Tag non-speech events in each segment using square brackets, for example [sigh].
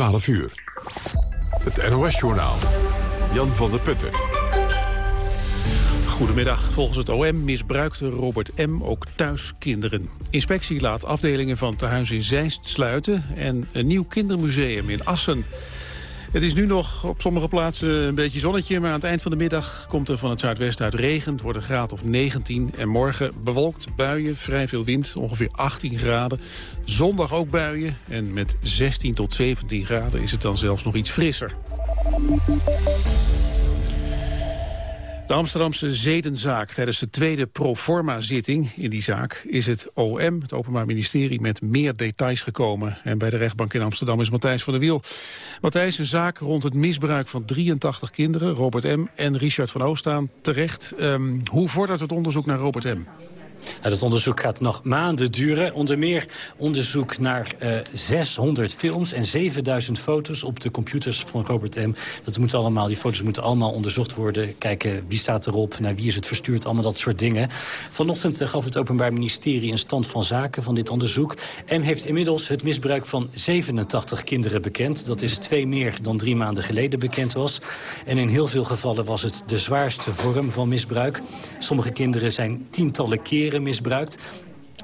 12 uur. Het NOS-journaal. Jan van der Putten. Goedemiddag. Volgens het OM misbruikte Robert M. ook thuis kinderen. Inspectie laat afdelingen van tehuis in Zeist sluiten... en een nieuw kindermuseum in Assen. Het is nu nog op sommige plaatsen een beetje zonnetje... maar aan het eind van de middag komt er van het zuidwesten uit regen. Het wordt een graad of 19. En morgen bewolkt, buien, vrij veel wind, ongeveer 18 graden. Zondag ook buien en met 16 tot 17 graden is het dan zelfs nog iets frisser. De Amsterdamse zedenzaak tijdens de tweede proforma-zitting in die zaak is het OM, het Openbaar Ministerie, met meer details gekomen. En bij de rechtbank in Amsterdam is Matthijs van der Wiel. Matthijs, een zaak rond het misbruik van 83 kinderen, Robert M. en Richard van Oostaan, terecht. Um, hoe vordert het onderzoek naar Robert M.? Het onderzoek gaat nog maanden duren. Onder meer onderzoek naar uh, eh, 600 films en 7000 foto's op de computers van Robert M. Dat moet allemaal, die foto's moeten allemaal onderzocht worden. Kijken wie staat erop, naar wie is het verstuurd, allemaal dat soort dingen. Vanochtend uh, gaf het Openbaar Ministerie een stand van zaken van dit onderzoek. M heeft inmiddels het misbruik van 87 kinderen bekend. Dat is twee meer dan drie maanden geleden bekend was. En in heel veel gevallen was het de zwaarste vorm van misbruik. Sommige kinderen zijn tientallen keren misbruikt.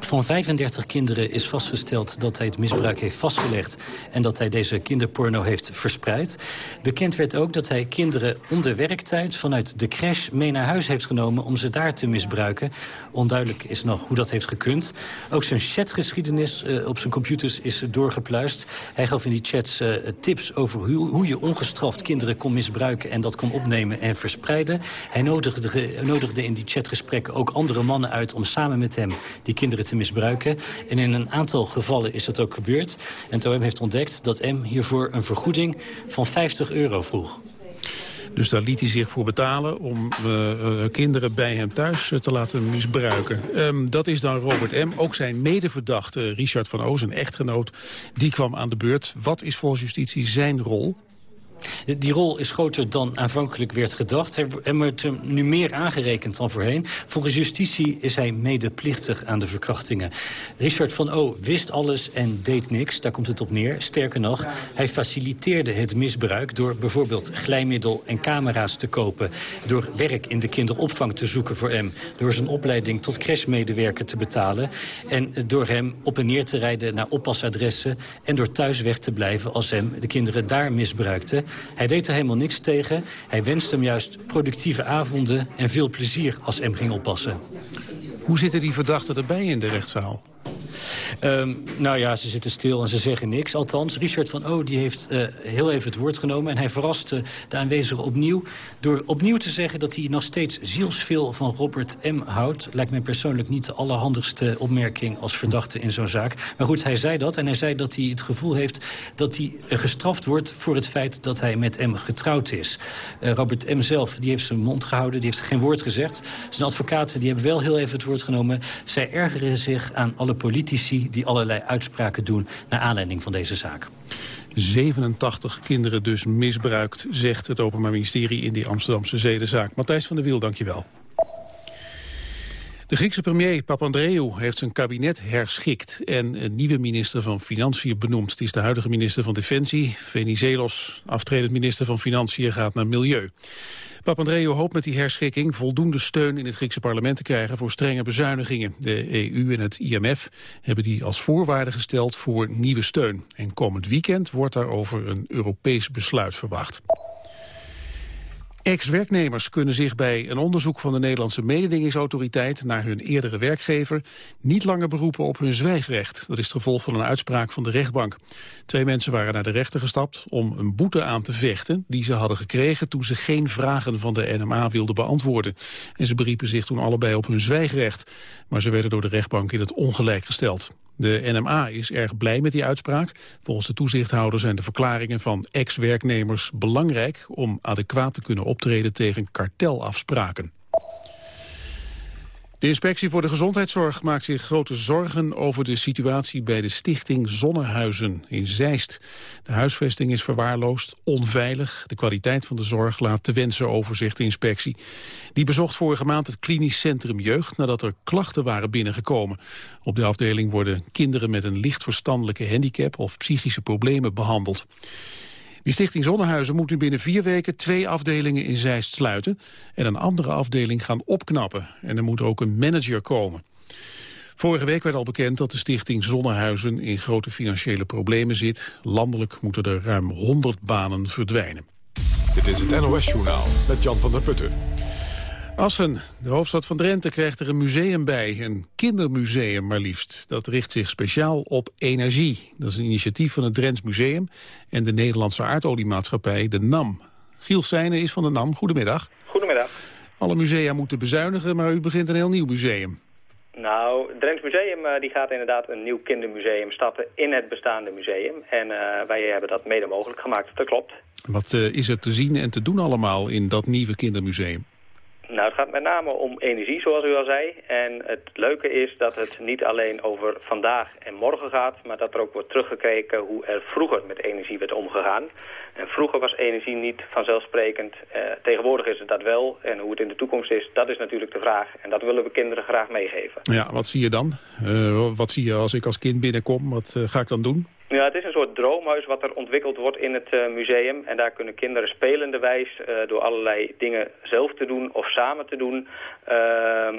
Van 35 kinderen is vastgesteld dat hij het misbruik heeft vastgelegd... en dat hij deze kinderporno heeft verspreid. Bekend werd ook dat hij kinderen onder werktijd... vanuit de crash mee naar huis heeft genomen om ze daar te misbruiken. Onduidelijk is nog hoe dat heeft gekund. Ook zijn chatgeschiedenis uh, op zijn computers is doorgepluist. Hij gaf in die chats uh, tips over hoe, hoe, je ongestraft kinderen kon misbruiken... en dat kon opnemen en verspreiden. Hij nodigde, nodigde in die chatgesprekken ook andere mannen uit... om samen met hem die kinderen te misbruiken. En in een aantal gevallen is dat ook gebeurd. En het heeft ontdekt dat M hiervoor een vergoeding van 50 euro vroeg. Dus daar liet hij zich voor betalen om uh, uh, kinderen bij hem thuis uh, te laten misbruiken. Um, dat is dan Robert M. Ook zijn medeverdachte Richard van Oos, een echtgenoot, die kwam aan de beurt. Wat is volgens justitie zijn rol? Die rol is groter dan aanvankelijk werd gedacht. Er wordt hem nu meer aangerekend dan voorheen. Volgens justitie is hij medeplichtig aan de verkrachtingen. Richard van O wist alles en deed niks. Daar komt het op neer. Sterker nog, hij faciliteerde het misbruik... door bijvoorbeeld glijmiddel en camera's te kopen. Door werk in de kinderopvang te zoeken voor hem. Door zijn opleiding tot crashmedewerker te betalen. En door hem op en neer te rijden naar oppasadressen... en door thuis weg te blijven als hem de kinderen daar misbruikten. Hij deed er helemaal niks tegen. Hij wenste hem juist productieve avonden en veel plezier als M ging oppassen. Hoe zitten die verdachten erbij in de rechtszaal? Um, nou ja, ze zitten stil en ze zeggen niks. Althans, Richard van O die heeft uh, heel even het woord genomen... en hij verraste de aanwezigen opnieuw... door opnieuw te zeggen dat hij nog steeds zielsveel van Robert M. houdt. Lijkt mij persoonlijk niet de allerhandigste opmerking als verdachte in zo'n zaak. Maar goed, hij zei dat en hij zei dat hij het gevoel heeft... dat hij gestraft wordt voor het feit dat hij met M getrouwd is. Uh, Robert M. zelf die heeft zijn mond gehouden, die heeft geen woord gezegd. Zijn advocaten die hebben wel heel even het woord genomen. Zij ergeren zich aan alle politici die allerlei uitspraken doen... naar aanleiding van deze zaak. 87 kinderen dus misbruikt, zegt het Openbaar Ministerie in die Amsterdamse zedenzaak. Matthijs van der Wiel, dankjewel. De Griekse premier Papandreou heeft zijn kabinet herschikt en een nieuwe minister van Financiën benoemd. Het is de huidige minister van Defensie. Venizelos, aftredend minister van Financiën, gaat naar Milieu. Papandreou hoopt met die herschikking voldoende steun in het Griekse parlement te krijgen voor strenge bezuinigingen. De EU en het IMF hebben die als voorwaarde gesteld voor nieuwe steun. En komend weekend wordt daarover een Europees besluit verwacht. Ex-werknemers kunnen zich bij een onderzoek van de Nederlandse mededingingsautoriteit naar hun eerdere werkgever niet langer beroepen op hun zwijgrecht. Dat is het gevolg van een uitspraak van de rechtbank. Twee mensen waren naar de rechter gestapt om een boete aan te vechten die ze hadden gekregen toen ze geen vragen van de NMA wilden beantwoorden. En ze beriepen zich toen allebei op hun zwijgrecht. Maar ze werden door de rechtbank in het ongelijk gesteld. De NMA is erg blij met die uitspraak. Volgens de toezichthouder zijn de verklaringen van ex-werknemers belangrijk... om adequaat te kunnen optreden tegen kartelafspraken. De inspectie voor de gezondheidszorg maakt zich grote zorgen over de situatie bij de stichting Zonnehuizen in Zeist. De huisvesting is verwaarloosd, onveilig. De kwaliteit van de zorg laat te wensen over, zegt de inspectie. Die bezocht vorige maand het klinisch centrum jeugd nadat er klachten waren binnengekomen. Op de afdeling worden kinderen met een licht verstandelijke handicap of psychische problemen behandeld. Die stichting Zonnehuizen moet nu binnen vier weken twee afdelingen in Zeist sluiten en een andere afdeling gaan opknappen. En er moet ook een manager komen. Vorige week werd al bekend dat de stichting Zonnehuizen in grote financiële problemen zit. Landelijk moeten er ruim 100 banen verdwijnen. Dit is het NOS Journaal met Jan van der Putten. Assen, de hoofdstad van Drenthe, krijgt er een museum bij. Een kindermuseum maar liefst. Dat richt zich speciaal op energie. Dat is een initiatief van het Drents Museum en de Nederlandse aardoliemaatschappij, de NAM. Giel Seijnen is van de NAM. Goedemiddag. Goedemiddag. Alle musea moeten bezuinigen, maar u begint een heel nieuw museum. Nou, het Drents Museum uh, die gaat inderdaad een nieuw kindermuseum starten in het bestaande museum. En uh, wij hebben dat mede mogelijk gemaakt, dat klopt. Wat uh, is er te zien en te doen allemaal in dat nieuwe kindermuseum? Nou, het gaat met name om energie, zoals u al zei. En het leuke is dat het niet alleen over vandaag en morgen gaat... maar dat er ook wordt teruggekeken hoe er vroeger met energie werd omgegaan. En vroeger was energie niet vanzelfsprekend. Uh, tegenwoordig is het dat wel. En hoe het in de toekomst is, dat is natuurlijk de vraag. En dat willen we kinderen graag meegeven. Ja, wat zie je dan? Uh, wat zie je als ik als kind binnenkom? Wat uh, ga ik dan doen? Ja, het is een soort droomhuis wat er ontwikkeld wordt in het uh, museum. En daar kunnen kinderen spelenderwijs uh, door allerlei dingen zelf te doen of samen te doen. Uh,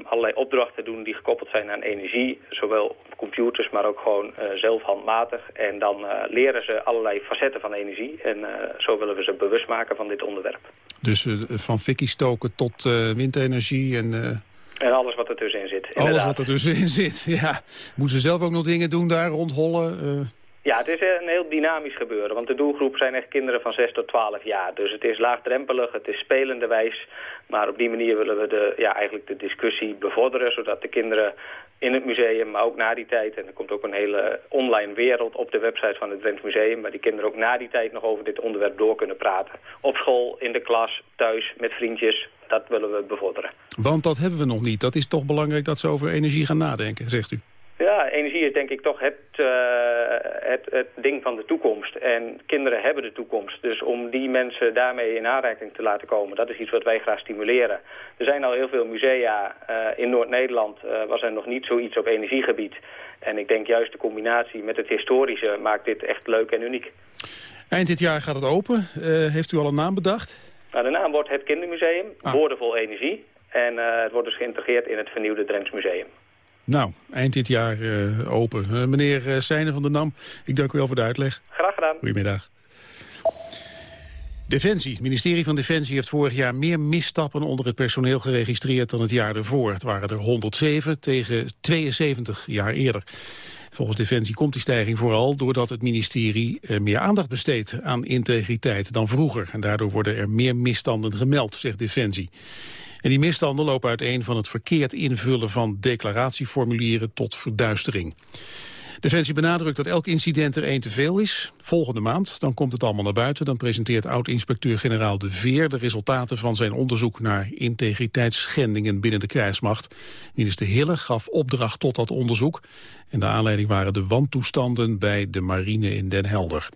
allerlei opdrachten doen die gekoppeld zijn aan energie. Zowel op computers, maar ook gewoon zelf handmatig. En dan leren ze allerlei facetten van energie. En zo willen we ze bewust maken van dit onderwerp. Dus van fikkie stoken tot windenergie en... En alles wat er tussenin zit. Inderdaad. Alles wat er tussenin zit, [laughs] ja. Moeten ze zelf ook nog dingen doen daar, rondhollen? Ja, het is een heel dynamisch gebeuren, want de doelgroep zijn echt kinderen van 6 tot 12 jaar. Dus het is laagdrempelig, het is spelenderwijs, maar op die manier willen we de, ja, eigenlijk de discussie bevorderen, zodat de kinderen in het museum, maar ook na die tijd, en er komt ook een hele online wereld op de website van het Drents Museum, waar die kinderen ook na die tijd nog over dit onderwerp door kunnen praten. Op school, in de klas, thuis, met vriendjes, dat willen we bevorderen. Want dat hebben we nog niet. Dat is toch belangrijk dat ze over energie gaan nadenken, zegt u? Ja, energie is denk ik toch het, uh, het, het ding van de toekomst. En kinderen hebben de toekomst. Dus om die mensen daarmee in aanraking te laten komen, dat is iets wat wij graag stimuleren. Er zijn al heel veel musea. Uh, in Noord-Nederland uh, was er nog niet zoiets op energiegebied. En ik denk juist de combinatie met het historische maakt dit echt leuk en uniek. Eind dit jaar gaat het open. heeft u al een naam bedacht? Nou, de naam wordt het Kindermuseum, ah. Woordenvol Energie. En het wordt dus geïntegreerd in het vernieuwde Drents Museum. Nou, eind dit jaar uh, open. Uh, meneer uh, Seijnen van der Nam, ik dank u wel voor de uitleg. Graag gedaan. Goedemiddag. Defensie. Het ministerie van Defensie heeft vorig jaar meer misstappen onder het personeel geregistreerd dan het jaar ervoor. Het waren er 107 tegen 72 jaar eerder. Volgens Defensie komt die stijging vooral doordat het ministerie meer aandacht besteedt aan integriteit dan vroeger. En daardoor worden er meer misstanden gemeld, zegt Defensie. En die misstanden lopen uiteen van het verkeerd invullen van declaratieformulieren tot verduistering. Defensie benadrukt dat elk incident er één te veel is. Volgende maand, dan komt het allemaal naar buiten. Dan presenteert oud-inspecteur-generaal De Veer de resultaten van zijn onderzoek naar integriteitsschendingen binnen de krijgsmacht. Minister Hille gaf opdracht tot dat onderzoek. En de aanleiding waren de wantoestanden bij de marine in Den Helder.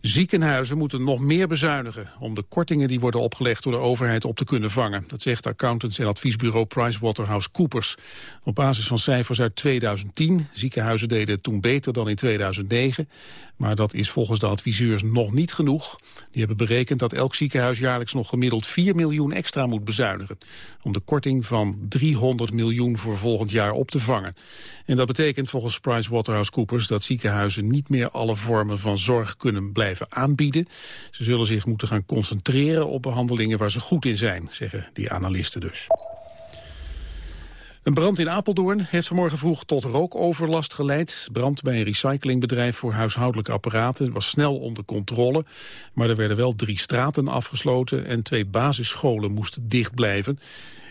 Ziekenhuizen moeten nog meer bezuinigen om de kortingen die worden opgelegd door de overheid op te kunnen vangen. Dat zegt accountants en adviesbureau PricewaterhouseCoopers. Op basis van cijfers uit 2010, ziekenhuizen deden het toen beter dan in 2009, maar dat is volgens de adviseurs nog niet genoeg. Die hebben berekend dat elk ziekenhuis jaarlijks nog gemiddeld 4 miljoen extra moet bezuinigen om de korting van 300 miljoen voor volgend jaar op te vangen. En dat betekent volgens PricewaterhouseCoopers dat ziekenhuizen niet meer alle vormen van zorg kunnen blijven aanbieden. Ze zullen zich moeten gaan concentreren op behandelingen waar ze goed in zijn, zeggen die analisten dus. Een brand in Apeldoorn heeft vanmorgen vroeg tot rookoverlast geleid. Brand bij een recyclingbedrijf voor huishoudelijke apparaten was snel onder controle. Maar er werden wel drie straten afgesloten en twee basisscholen moesten dicht blijven.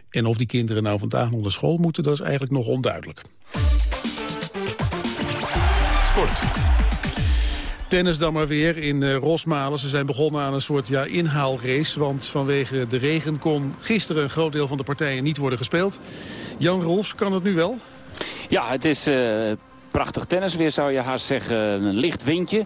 En of die kinderen nou vandaag nog naar school moeten, dat is eigenlijk nog onduidelijk. Sport. Tennis dan maar weer in uh, Rosmalen. Ze zijn begonnen aan een soort ja, inhaalrace. Want vanwege de regen kon gisteren een groot deel van de partijen niet worden gespeeld. Jan Rolfs kan het nu wel? Ja, het is uh, prachtig tennis weer zou je haast zeggen. Een licht windje.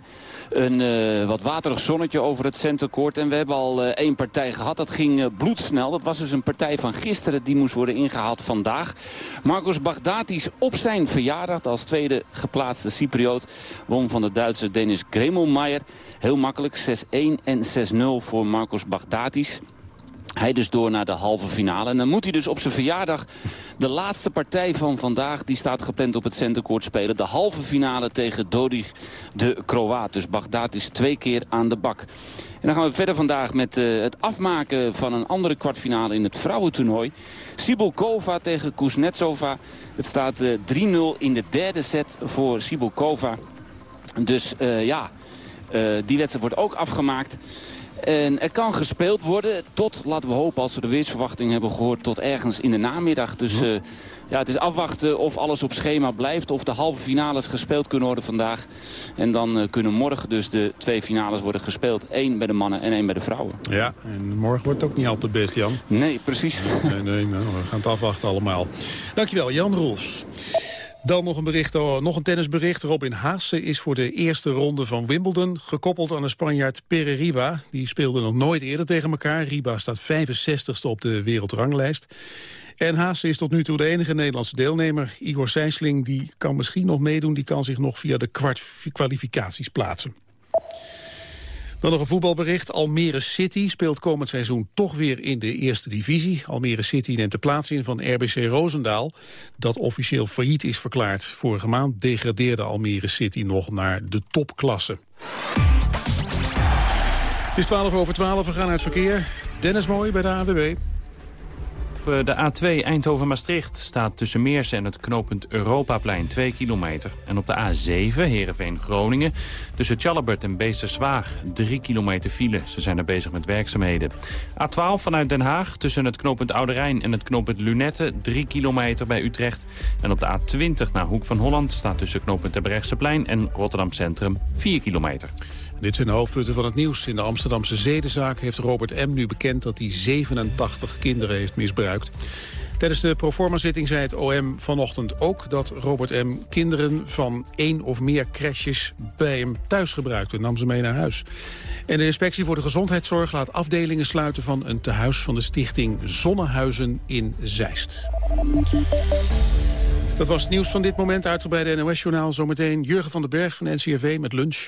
Een uh, wat waterig zonnetje over het centercourt. En we hebben al uh, één partij gehad. Dat ging uh, bloedsnel. Dat was dus een partij van gisteren. Die moest worden ingehaald vandaag. Marcos Baghdatis op zijn verjaardag. Als tweede geplaatste Cypriot. Won van de Duitse Denis Gremelmeijer. Heel makkelijk. 6-1 en 6-0 voor Marcos Baghdatis. Hij dus door naar de halve finale. En dan moet hij dus op zijn verjaardag de laatste partij van vandaag... die staat gepland op het centercourt spelen. De halve finale tegen Dodig de Kroaat. Dus Bagdad is twee keer aan de bak. En dan gaan we verder vandaag met uh, het afmaken van een andere kwartfinale in het vrouwentoernooi. Sibulkova tegen Kuznetsova. Het staat uh, 3-0 in de derde set voor Sibulkova. Dus uh, ja, die wedstrijd wordt ook afgemaakt. En er kan gespeeld worden tot, laten we hopen als we de weersverwachting hebben gehoord, tot ergens in de namiddag. Dus uh, ja, het is afwachten of alles op schema blijft. Of de halve finales gespeeld kunnen worden vandaag. En dan uh, kunnen morgen dus de twee finales worden gespeeld. Eén bij de mannen en één bij de vrouwen. Ja, en morgen wordt het ook niet altijd best, Jan. Nee, precies. Nee, nee, nou, we gaan het afwachten allemaal. Dankjewel, Jan Roels. Dan nog een, bericht, oh, nog een tennisbericht. Robin Haase is voor de eerste ronde van Wimbledon gekoppeld aan de Spanjaard Pere Riba. Die speelde nog nooit eerder tegen elkaar. Riba staat 65ste op de wereldranglijst. En Haase is tot nu toe de enige Nederlandse deelnemer. Igor Sijsling die kan misschien nog meedoen. Die kan zich nog via de kwalificaties plaatsen. Dan nog een voetbalbericht. Almere City speelt komend seizoen toch weer in de eerste divisie. Almere City neemt de plaats in van RBC Roosendaal... dat officieel failliet is verklaard. Vorige maand degradeerde Almere City nog naar de topklasse. Het is 12 over 12, we gaan naar het verkeer. Dennis Mooi bij de AWB. Op de A2 Eindhoven-Maastricht staat tussen Meers en het knooppunt Europaplein 2 kilometer. En op de A7 Heerenveen-Groningen tussen Tjallabert en Beesterswaag 3 kilometer file. Ze zijn er bezig met werkzaamheden. A12 vanuit Den Haag tussen het knooppunt Oude Rijn en het knooppunt Lunette 3 kilometer bij Utrecht. En op de A20 naar Hoek van Holland staat tussen knooppunt Terbrechtseplein en Rotterdam Centrum 4 kilometer. Dit zijn de hoofdpunten van het nieuws. In de Amsterdamse zedenzaak heeft Robert M. nu bekend dat hij 87 kinderen heeft misbruikt. Tijdens de proforma-zitting zei het OM vanochtend ook dat Robert M. kinderen van één of meer crashes bij hem thuis gebruikte. Nam ze mee naar huis. En de inspectie voor de gezondheidszorg laat afdelingen sluiten van een tehuis van de stichting Zonnehuizen in Zeist. Dat was het nieuws van dit moment. Uitgebreide NOS-journaal. Zometeen Jurgen van den Berg van NCRV met lunch.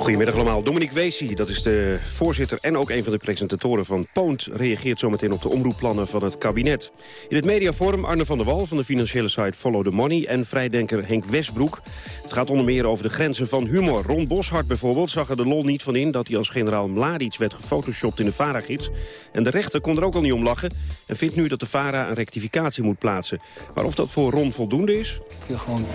Goedemiddag allemaal. Dominique Weesie, dat is de voorzitter en ook een van de presentatoren van Poont... reageert zometeen op de omroepplannen van het kabinet. In het mediaforum Arne van der Wal van de financiële site Follow the Money... en vrijdenker Henk Westbroek. Het gaat onder meer over de grenzen van humor. Ron Boshart bijvoorbeeld zag er de lol niet van in... dat hij als generaal Mladic werd gefotoshopt in de VARA-gids. En de rechter kon er ook al niet om lachen... en vindt nu dat de VARA een rectificatie moet plaatsen. Maar of dat voor Ron voldoende is? Ik gewoon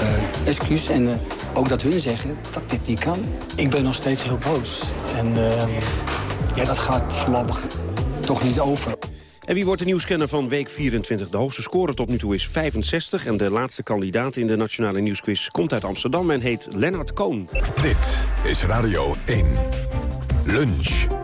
uh, excuus en uh, ook dat hun zeggen dat dit niet kan. Ik ben nog steeds heel boos. En uh, ja, dat gaat voorlopig toch niet over. En wie wordt de nieuwscanner van week 24? De hoogste score tot nu toe is 65. En de laatste kandidaat in de Nationale Nieuwsquiz komt uit Amsterdam... en heet Lennart Koon. Dit is Radio 1. Lunch.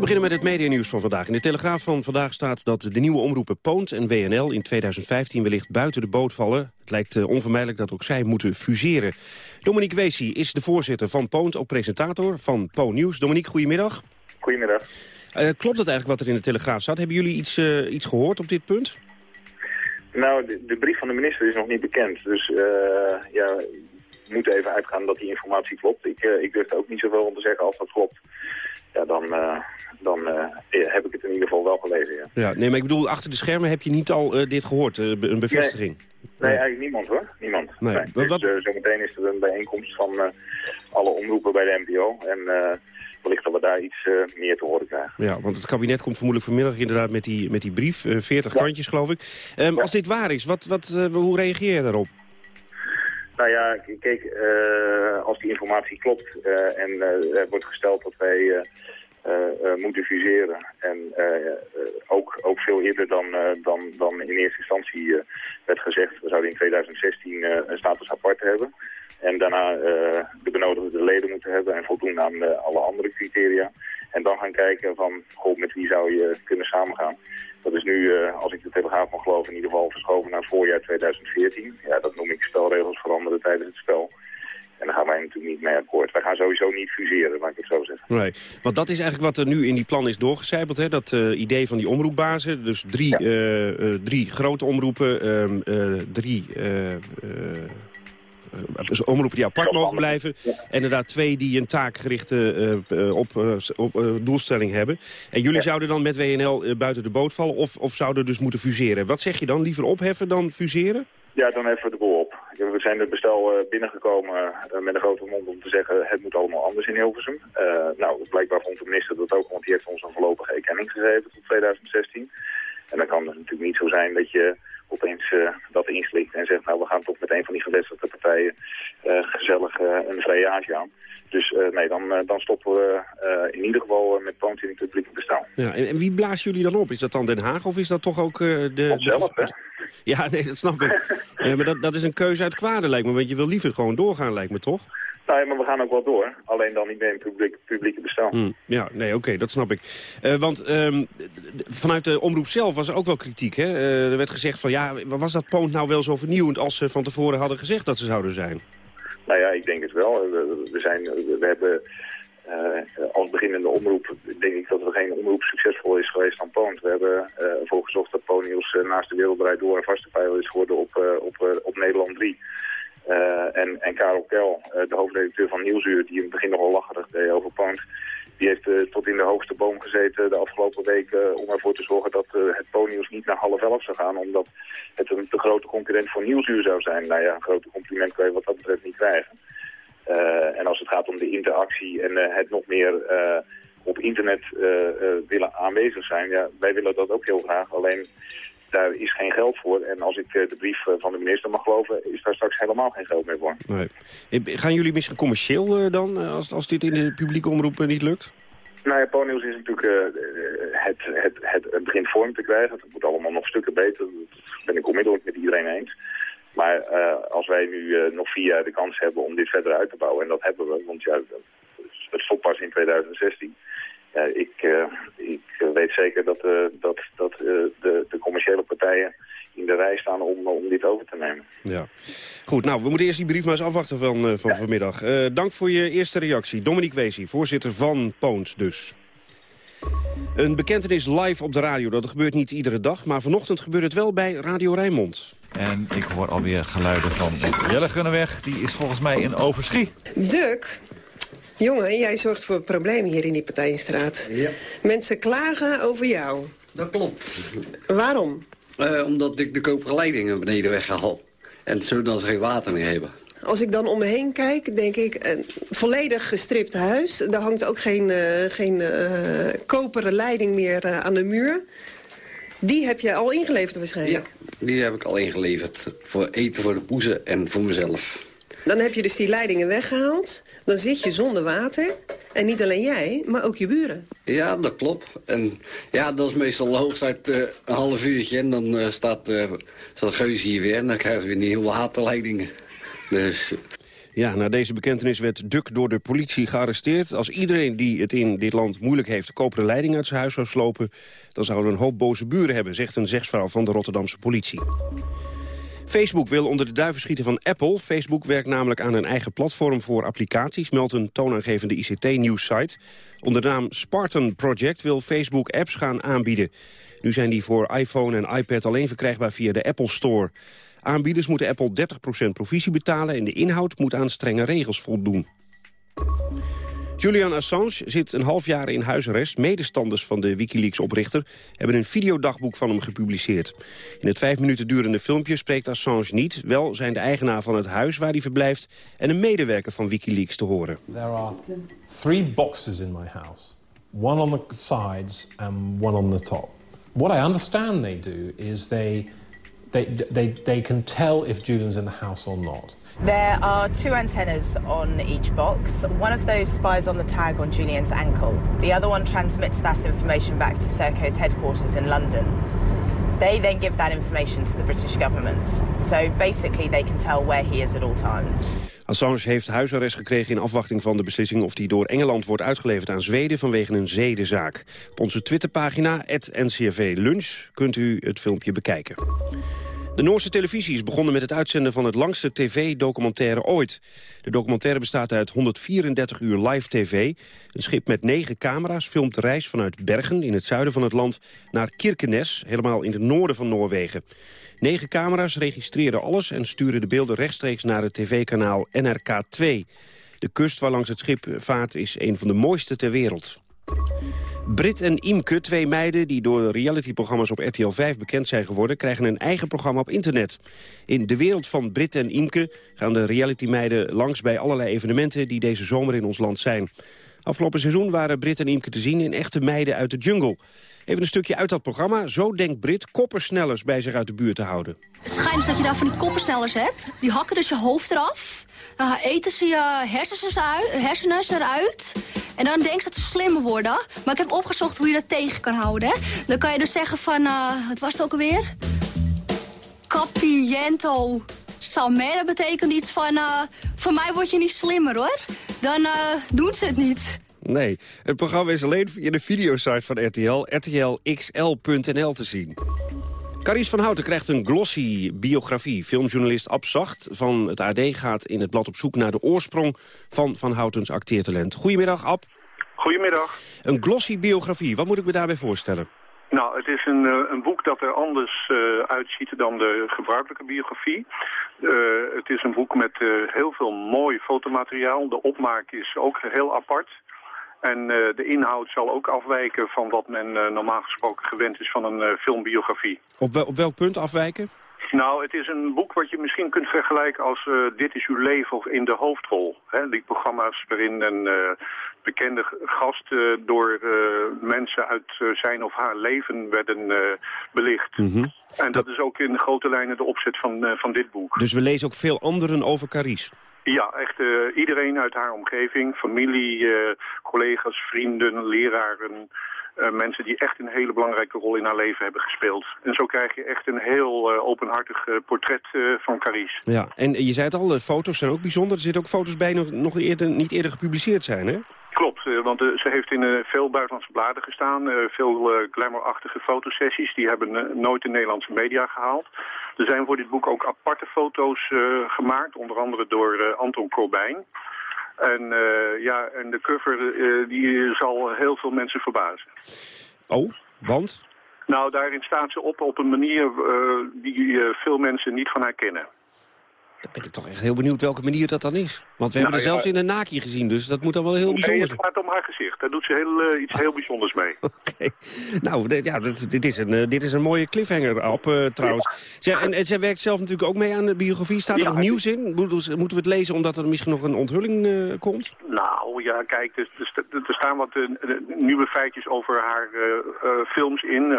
We beginnen met het medianieuws van vandaag. In de Telegraaf van vandaag staat dat de nieuwe omroepen Poont en WNL in 2015 wellicht buiten de boot vallen. Het lijkt eh, onvermijdelijk dat ook zij moeten fuseren. Dominique Weesie is de voorzitter van Poont, ook presentator van Po Nieuws. Dominique, goedemiddag. Goedemiddag. Uh, klopt het eigenlijk wat er in de Telegraaf staat? Hebben jullie iets, uh, iets gehoord op dit punt? Nou, de, de, brief van de minister is nog niet bekend. Dus uh, ja, we moeten even uitgaan dat die informatie klopt. Ik, ik durf er ook niet zoveel om te zeggen als dat klopt. Ja, dan, dan heb ik het in ieder geval wel gelezen, ja. ja. Nee, maar ik bedoel, achter de schermen heb je niet al dit gehoord, een bevestiging? Nee. Nee, eigenlijk niemand hoor. Niemand. Nee. nee. Dus, wat... zometeen is er een bijeenkomst van alle omroepen bij de NPO. En wellicht dat we daar iets meer te horen krijgen. Ja, want het kabinet komt vermoedelijk vanmiddag inderdaad met die, met die brief. Uh, 40 ja. kantjes, geloof ik. Um, ja. Als dit waar is, wat, wat, hoe reageer je daarop? Nou ja, kijk, als die informatie klopt en er wordt gesteld dat wij moeten fuseren... en ook, ook veel eerder dan, dan, dan in eerste instantie werd gezegd... we zouden in 2016 een status apart hebben... En daarna uh, de benodigde leden moeten hebben en voldoen aan uh, alle andere criteria. En dan gaan kijken van, goh, met wie zou je kunnen samengaan. Dat is nu, uh, als ik de Telegraaf mag geloven, in ieder geval verschoven naar voorjaar 2014. Ja, dat noem ik spelregels veranderen tijdens het spel. En daar gaan wij natuurlijk niet mee akkoord. Wij gaan sowieso niet fuseren, laat ik het zo zeggen. Nee, want dat is eigenlijk wat er nu in die plan is doorgecijpeld. Hè? Dat uh, idee van die omroepbazen. Dus drie, ja. uh, drie grote omroepen, uh, drie dus omroepen die apart mogen blijven. En inderdaad twee die een taakgerichte uh, op, uh, op uh, doelstelling hebben. En jullie zouden dan met WNL buiten de boot vallen of, of zouden dus moeten fuseren. Wat zeg je dan? Liever opheffen dan fuseren? Ja, dan heffen we de boel op. We zijn het bestel binnengekomen met een grote mond om te zeggen... het moet allemaal anders in Hilversum. nou, blijkbaar vond de minister dat ook, want die heeft ons een voorlopige erkenning gegeven tot 2016. En dan kan het natuurlijk niet zo zijn dat je opeens uh, dat inslikt en zegt... nou, we gaan toch met een van die gevestigde partijen uh, gezellig uh, een vrijage aan. Dus nee, dan, dan stoppen we in ieder geval met poont in het publieke bestaan. Ja, en, en, wie blazen jullie dan op? Is dat dan Den Haag of is dat toch ook de... Zelf, hè? Ja, nee, dat snap ik. [laughs] ja, maar dat, dat is een keuze uit kwade, lijkt me. Want je wil liever gewoon doorgaan, lijkt me, toch? Nou ja, maar we gaan ook wel door. Alleen dan niet meer in publiek, publieke bestaan. Hmm, ja, nee, oké, dat snap ik. Uh, want um, vanuit de omroep zelf was er ook wel kritiek. Hè? Uh, er werd gezegd van, ja, was dat poont nou wel zo vernieuwend... als ze van tevoren hadden gezegd dat ze zouden zijn? Nou ja, ik denk het wel. We, we zijn, we hebben... Uh, als beginnende omroep denk ik dat er geen omroep succesvol is geweest dan Poont. We hebben ervoor gezocht dat Ponyos naast de wereldbereid door een vaste pijl is geworden op, op, op Nederland 3. Uh, en, en Karel Kel, uh, de hoofdredacteur van Nieuwsuur, die in het begin nogal lacherig deed over Poont, die heeft uh, tot in de hoogste boom gezeten de afgelopen weken om ervoor te zorgen dat het Ponynieuws niet naar half elf zou gaan, omdat het een te grote concurrent voor Nieuwsuur zou zijn. Nou ja, een grote compliment kan je wat dat betreft niet krijgen. en als het gaat om de interactie en het nog meer op internet willen aanwezig zijn, ja, wij willen dat ook heel graag. Alleen daar is geen geld voor. En als ik eh, de brief eh, van de minister mag geloven, is daar straks helemaal geen geld meer voor. Nee. Gaan jullie misschien commercieel eh, dan, als, als dit in de publieke omroep niet lukt? Nou ja, Ponynieuws is natuurlijk uh, het, het, het, het begint vorm te krijgen. Het moet allemaal nog stukken beter. Dat ben ik onmiddellijk met iedereen eens. Maar uh, als wij nu uh, nog vier jaar de kans hebben om dit verder uit te bouwen, en dat hebben we, want ja, het stopt pas in 2016. Ja, ik, uh, ik weet zeker dat, uh, dat, dat uh, de, de commerciële partijen in de rij staan om, om dit over te nemen. Ja. Goed, nou, we moeten eerst die brief maar eens afwachten van, van ja. vanmiddag. dank voor je eerste reactie. Dominique Weesie, voorzitter van Poont dus. Een bekentenis live op de radio, dat gebeurt niet iedere dag... maar vanochtend gebeurt het wel bij Radio Rijnmond. En ik hoor alweer geluiden van Jelle Gunneweg. Die is volgens mij in Overschie. Duk, Jongen, jij zorgt voor problemen hier in die Partijenstraat. Ja. Mensen klagen over jou. Dat klopt. Waarom? Uh, omdat ik de koperen leidingen beneden weggehaald. En zodat ze geen water meer hebben. Als ik dan om me heen kijk, denk ik, een volledig gestript huis. Daar hangt ook geen, uh, geen uh, koperen leiding meer aan de muur. Die heb je al ingeleverd waarschijnlijk? Ja, die heb ik al ingeleverd. Voor eten voor de poezen en voor mezelf. Dan heb je dus die leidingen weggehaald. Dan zit je zonder water. En niet alleen jij, maar ook je buren. Ja, dat klopt. En ja, dat is meestal hooguit uh, een half uurtje. En dan uh, staat, uh, staat Geus hier weer. En dan krijgen we weer nieuwe waterleidingen. Dus... Ja, na deze bekentenis werd Duk door de politie gearresteerd. Als iedereen die het in dit land moeilijk heeft... de koperen leiding uit zijn huis zou slopen... dan zouden we een hoop boze buren hebben, zegt een zegsvrouw van de Rotterdamse politie. Facebook wil onder de duiven schieten van Apple. Facebook werkt namelijk aan een eigen platform voor applicaties... meldt een toonaangevende ICT-nieuwssite. Onder de naam Spartan Project wil Facebook apps gaan aanbieden. Nu zijn die voor iPhone en iPad alleen verkrijgbaar via de Apple Store. Aanbieders moeten Apple 30% provisie betalen... en de inhoud moet aan strenge regels voldoen. Julian Assange zit een half jaar in huisarrest. Medestanders van de Wikileaks-oprichter hebben een videodagboek van hem gepubliceerd. In het vijf minuten durende filmpje spreekt Assange niet. Wel zijn de eigenaar van het huis waar hij verblijft... en een medewerker van Wikileaks te horen. There are three boxes in my house. One on the sides and one on the top. What I understand they do is they, they, they, they can tell if Julian's in the house or not. There are two antennas on each box. One of those spies on the tag on Julian's ankle. The other one transmits that information back to Serco's headquarters in London. They then give that information to the British government. So basically they can tell where he is at all times. Assange heeft huisarrest gekregen in afwachting van de beslissing... of hij door Engeland wordt uitgeleverd aan Zweden vanwege een zedenzaak. Op onze Twitterpagina, @ncrv Lunch, kunt u het filmpje bekijken. De Noorse televisie is begonnen met het uitzenden van het langste tv-documentaire ooit. De documentaire bestaat uit 134 uur live tv. Een schip met negen camera's filmt de reis vanuit Bergen in het zuiden van het land... naar Kirkenes, helemaal in het noorden van Noorwegen. Negen camera's registreren alles en sturen de beelden rechtstreeks naar het tv-kanaal NRK2. De kust waar langs het schip vaart is een van de mooiste ter wereld. Brit en Imke, twee meiden die door realityprogramma's op RTL 5 bekend zijn geworden... krijgen een eigen programma op internet. In de wereld van Brit en Imke gaan de realitymeiden langs bij allerlei evenementen... die deze zomer in ons land zijn. Afgelopen seizoen waren Brit en Imke te zien in echte meiden uit de jungle. Even een stukje uit dat programma. Zo denkt Brit koppersnellers bij zich uit de buurt te houden. Schijnt dat je daar van die koppersnellers hebt. Die hakken dus je hoofd eraf. Dan eten ze je hersens uit, hersenen eruit. En dan denk ze dat ze slimmer worden. Maar ik heb opgezocht hoe je dat tegen kan houden. Dan kan je dus zeggen van, uh, wat was het ook alweer? Capiento Samer, dat betekent iets van, uh, voor mij word je niet slimmer hoor. Dan uh, doen ze het niet. Nee, het programma is alleen via de videosite van RTL, rtlxl.nl te zien. Caries van Houten krijgt een glossy biografie. Filmjournalist Ab Zacht van het AD gaat in het blad op zoek naar de oorsprong van Van Houtens acteertalent. Goedemiddag, Ab. Goedemiddag. Een glossy biografie, wat moet ik me daarbij voorstellen? Nou, het is een, uh, een boek dat er anders uh, uitziet dan de gebruikelijke biografie. Uh, het is een boek met heel veel mooi fotomateriaal. De opmaak is ook heel apart. En uh, de inhoud zal ook afwijken van wat men uh, normaal gesproken gewend is van een uh, filmbiografie. Op, wel, op welk punt afwijken? Nou, het is een boek wat je misschien kunt vergelijken als Dit is uw leven of In de hoofdrol. Hè? Die programma's waarin een bekende gast door mensen uit zijn of haar leven werden belicht. Mm -hmm. En dat is ook in grote lijnen de opzet van, van dit boek. Dus we lezen ook veel anderen over Caries? Ja, echt uh, iedereen uit haar omgeving, familie, uh, collega's, vrienden, leraren, uh, mensen die echt een hele belangrijke rol in haar leven hebben gespeeld. En zo krijg je echt een heel openhartig portret van Carice. Ja, en je zei het al, de foto's zijn ook bijzonder. Er zitten ook foto's bij nog, nog eerder, niet eerder gepubliceerd zijn, hè? Klopt, want ze heeft in veel buitenlandse bladen gestaan. veel glamourachtige fotosessies. Die hebben nooit de Nederlandse media gehaald. Er zijn voor dit boek ook aparte foto's gemaakt, onder andere door Anton Corbijn. En, ja, en de cover die zal heel veel mensen verbazen. Oh, want? Nou, daarin staat ze op op een manier die veel mensen niet van haar kennen. Dan ben ik toch echt heel benieuwd welke manier dat dan is. Want we hebben Nou, er zelfs in een naki gezien, dus dat moet dan wel heel Nee, bijzonder het zijn. gaat om haar gezicht. Daar doet ze heel, iets heel bijzonders mee. [laughs] Nou, dit- ja, dit, dit is een, eh, dit is een mooie cliffhanger, op trouwens. Zij, en, en zij werkt zelf natuurlijk ook mee aan de biografie. Staat er Ja, nog nieuws in? Moeten we het lezen omdat er misschien nog een onthulling eh, komt? Nou ja, kijk, er, er sta- staan wat eh, eh, nieuwe feitjes over haar eh, eh, films in.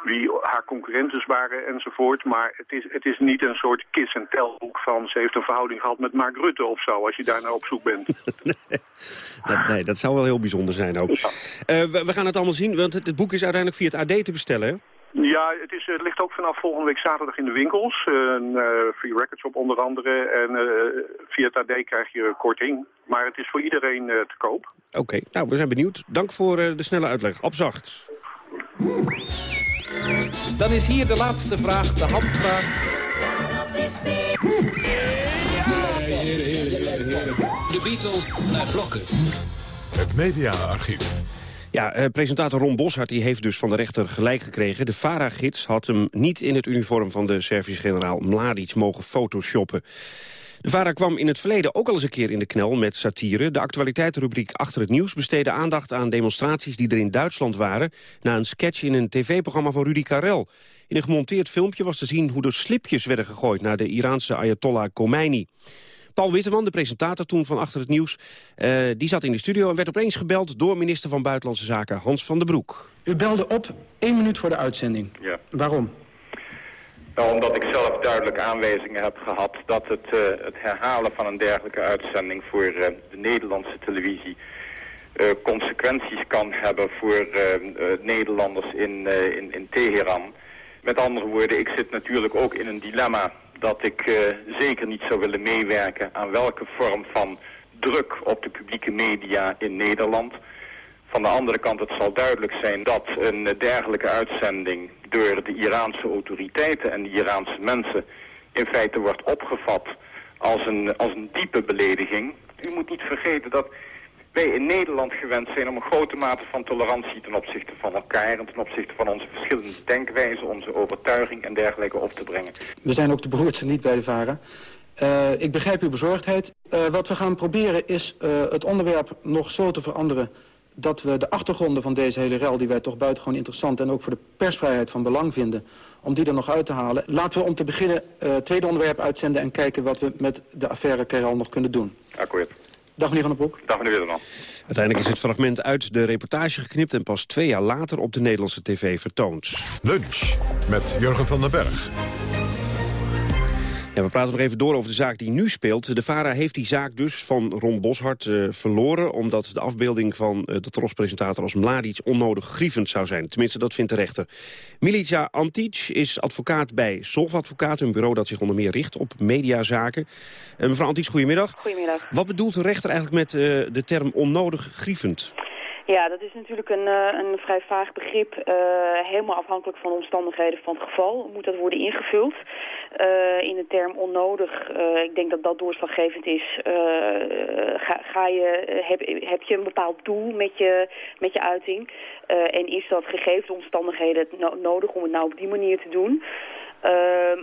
Eh, wie haar concurrentes waren enzovoort. Maar het is, het is niet een soort kiss-and-tell boek van... ze heeft een verhouding gehad met Mark Rutte of zo, als je daar nou op zoek bent. [laughs] Dat, nee, dat zou wel heel bijzonder zijn ook. Eh, we, we gaan het allemaal zien, want het, het boek is uiteindelijk via het AD te bestellen. hè? Ja, het, is, het ligt ook vanaf volgende week zaterdag in de winkels. Uh, Free Records op onder andere. En uh, via het AD krijg je korting. Maar het is voor iedereen uh, te koop. Oké, nou, we zijn benieuwd. Dank voor de snelle uitleg. Abzacht. Dan is hier de laatste vraag, de handvraag. De Beatles naar blokken. Het mediaarchief. Ja, eh, presentator Ron Boshart die heeft dus van de rechter gelijk gekregen. De VARA-gids had hem niet in het uniform van de Servische generaal Mladic mogen photoshoppen. De VARA kwam in het verleden ook al eens een keer in de knel met satire. De actualiteitenrubriek Achter het Nieuws besteedde aandacht aan demonstraties die er in Duitsland waren... na een sketch in een tv-programma van Rudy Karel. In een gemonteerd filmpje was te zien hoe er slipjes werden gegooid... naar de Iraanse Ayatollah Khomeini. Paul Witteman, de presentator toen van Achter het Nieuws... Uh, die zat in de studio en werd opeens gebeld door minister van Buitenlandse Zaken Hans van den Broek. U belde op één minuut voor de uitzending. Ja. Waarom? Nou, omdat ik zelf duidelijk aanwijzingen heb gehad dat het, uh, het herhalen van een dergelijke uitzending voor uh, de Nederlandse televisie uh, consequenties kan hebben voor Nederlanders in, in, in Teheran. Met andere woorden, ik zit natuurlijk ook in een dilemma dat ik zeker niet zou willen meewerken aan welke vorm van druk op de publieke media in Nederland. Van de andere kant, het zal duidelijk zijn dat een dergelijke uitzending door de Iraanse autoriteiten en de Iraanse mensen in feite wordt opgevat als een, als een diepe belediging. U moet niet vergeten dat wij in Nederland gewend zijn om een grote mate van tolerantie ten opzichte van elkaar en ten opzichte van onze verschillende denkwijzen, onze overtuiging en dergelijke op te brengen. We zijn ook de broertjes niet bij de varen. Uh, ik begrijp uw bezorgdheid. Uh, wat we gaan proberen is uh, het onderwerp nog zo te veranderen dat we de achtergronden van deze hele rel... die wij toch buitengewoon interessant en ook voor de persvrijheid van belang vinden... om die er nog uit te halen. Laten we om te beginnen het tweede onderwerp uitzenden... en kijken wat we met de affaire Kerel nog kunnen doen. Akkoord. Dag meneer Van der Broek. Dag meneer Witteman. Uiteindelijk is het fragment uit de reportage geknipt... en pas twee jaar later op de Nederlandse tv vertoond. Lunch met Jurgen van den Berg. Ja, we praten nog even door over de zaak die nu speelt. De VARA heeft die zaak dus van Ron Boshart uh, verloren... omdat de afbeelding van uh, de trospresentator als Mladic onnodig grievend zou zijn. Tenminste, dat vindt de rechter. Milica Antic is advocaat bij Solf Advocaat... een bureau dat zich onder meer richt op mediazaken. Uh, mevrouw Antic, goedemiddag. Goedemiddag. Wat bedoelt de rechter eigenlijk met de term onnodig grievend? Ja, dat is natuurlijk een, een vrij vaag begrip. Uh, helemaal afhankelijk van de omstandigheden van het geval moet dat worden ingevuld. Uh, in de term onnodig, ik denk dat dat doorslaggevend is. Ga, ga, je, heb, heb je een bepaald doel met je, met je uiting? en is dat gegeven de omstandigheden no nodig om het nou op die manier te doen? Uh,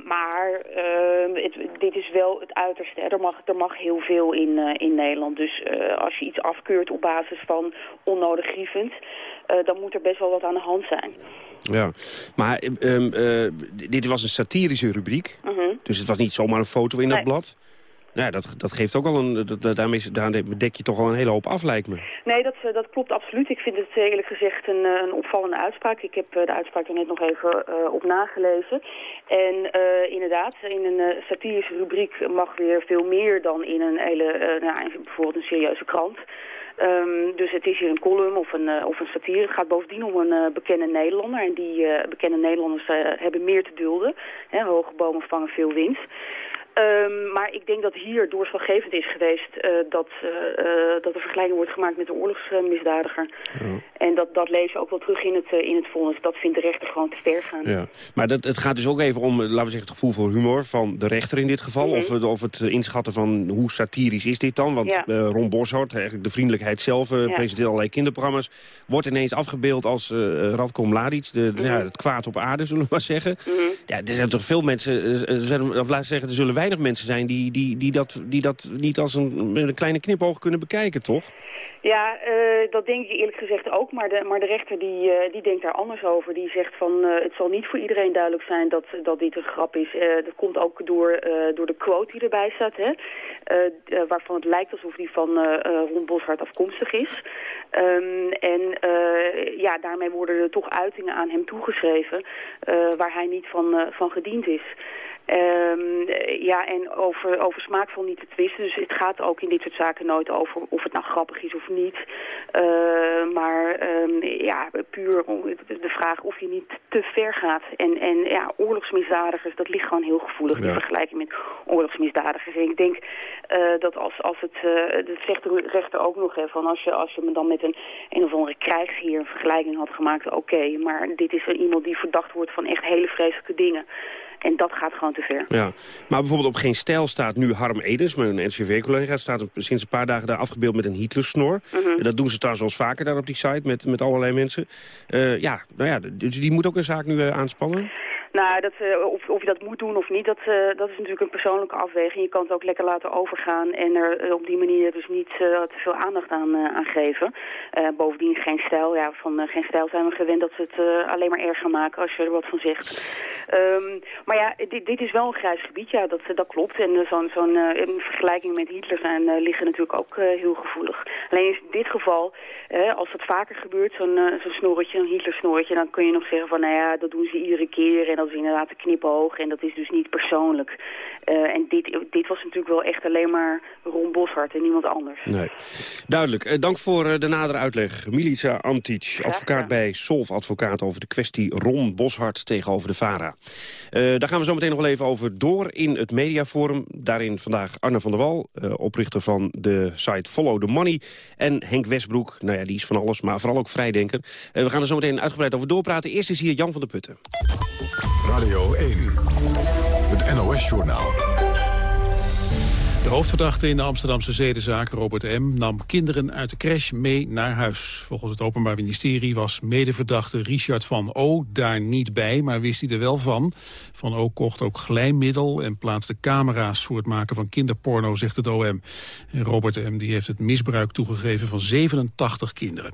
maar uh, het, dit is wel het uiterste. Er mag, er mag heel veel in, uh, in Nederland. Dus als je iets afkeurt op basis van onnodig grievend... dan moet er best wel wat aan de hand zijn. Ja, maar um, dit was een satirische rubriek. -huh. Dus het was niet zomaar een foto in nee. dat blad. Nou, dat, dat geeft ook al een... Dat, daarmee, dek je toch al een hele hoop af, lijkt me. Nee, dat, dat klopt absoluut. Ik vind het eerlijk gezegd een, een opvallende uitspraak. Ik heb de uitspraak er net nog even uh, op nagelezen. En uh, inderdaad, in een uh, satirische rubriek mag weer veel meer dan in een hele... nou, bijvoorbeeld een serieuze krant. Um, dus het is hier een column of een, uh, of een satire. Het gaat bovendien om een uh, bekende Nederlander. En die uh, bekende Nederlanders hebben meer te dulden. Hè, hoge bomen vangen veel wind. Um, maar ik denk dat hier doorslaggevend is geweest uh, dat, uh, uh, dat er vergelijking wordt gemaakt met de oorlogsmisdadiger. Ja. En dat, dat lees je ook wel terug in het, in het vonnis. Dat vindt de rechter gewoon te ver gaan. Ja. Maar dat, het gaat dus ook even om, laten we zeggen, het gevoel voor humor van de rechter in dit geval. -hmm. of, of het inschatten van hoe satirisch is dit dan. Want ja. Ron Boshart, eigenlijk de vriendelijkheid zelf, ja. presenteert allerlei kinderprogramma's. Wordt ineens afgebeeld als Radko Mladic, de, mm -hmm. ja, het kwaad op aarde, zullen we maar zeggen. Mm -hmm. Ja, er zijn toch veel mensen, zijn, of laten we zeggen, er zullen weinig mensen zijn die, die, die, dat, die dat niet als een, een kleine knipoog kunnen bekijken, toch? Ja, uh, dat denk ik eerlijk gezegd ook. Maar de, maar de rechter die, uh, die denkt daar anders over. Die zegt van uh, het zal niet voor iedereen duidelijk zijn dat, dat dit een grap is. dat komt ook door, door de quote die erbij staat. Hè? waarvan het lijkt alsof die van Ron Boshart afkomstig is. Um, en ja, daarmee worden er toch uitingen aan hem toegeschreven waar hij niet van, van gediend is. Um, ja, en over, over smaakvol niet te twisten. Dus het gaat ook in dit soort zaken nooit over of het nou grappig is of niet. Uh, maar um, ja, puur de vraag of je niet te ver gaat. En, en ja, oorlogsmisdadigers, dat ligt gewoon heel gevoelig in vergelijking met oorlogsmisdadigers. En ik denk dat als, als het, dat zegt de rechter ook nog, hè, van als je, als je me dan met een, een of andere krijgsheer een vergelijking had gemaakt, oké. maar dit is iemand die verdacht wordt van echt hele vreselijke dingen. En dat gaat gewoon te ver. Ja. Maar bijvoorbeeld op Geen Stijl staat nu Harm Edens, mijn NCV-collega... staat sinds een paar dagen daar afgebeeld met een Hitlersnor. Mm Dat doen ze trouwens wel vaker daar op die site met, met allerlei mensen. Uh, ja, nou ja, dus die moet ook een zaak nu uh, aanspannen? Nou, dat, uh, of, of je dat moet doen of niet, dat, uh, dat is natuurlijk een persoonlijke afweging. Je kan het ook lekker laten overgaan en er uh, op die manier dus niet te veel aandacht aan, aan geven. bovendien geen stijl. Ja, van geen stijl zijn we gewend dat ze het alleen maar erger maken als je er wat van zegt. Um, maar ja, dit, dit, is wel een grijs gebied, ja, dat, dat klopt. En zo'n zo'n vergelijking met Hitler zijn liggen natuurlijk ook heel gevoelig. Alleen in dit geval, als het vaker gebeurt, zo'n zo'n snorretje, een Hitler-snorretje, dan kun je nog zeggen van, nou ja, dat doen ze iedere keer en dat is inderdaad een knipoog en dat is dus niet persoonlijk. Uh, en dit, dit was natuurlijk wel echt alleen maar Ron Boshart en niemand anders. Nee. Duidelijk. Uh, dank voor uh, de nadere uitleg. Milica Antic, advocaat bij Solf Advocaat over de kwestie Ron Boshart tegenover de VARA. daar gaan we zo meteen nog wel even over door in het mediaforum. Daarin vandaag Arne van der Wal, oprichter van de site Follow the Money. En Henk Westbroek, nou ja, die is van alles, maar vooral ook vrijdenker. we gaan er zo meteen uitgebreid over doorpraten. Eerst is hier Jan van der Putten. Radio 1, het NOS-journaal. De hoofdverdachte in de Amsterdamse zedenzaak, Robert M., nam kinderen uit de crash mee naar huis. Volgens het Openbaar Ministerie was medeverdachte Richard van O. daar niet bij, maar wist hij er wel van. Van O. kocht ook glijmiddel en plaatste camera's voor het maken van kinderporno, zegt het OM. En Robert M. die heeft het misbruik toegegeven van 87 kinderen.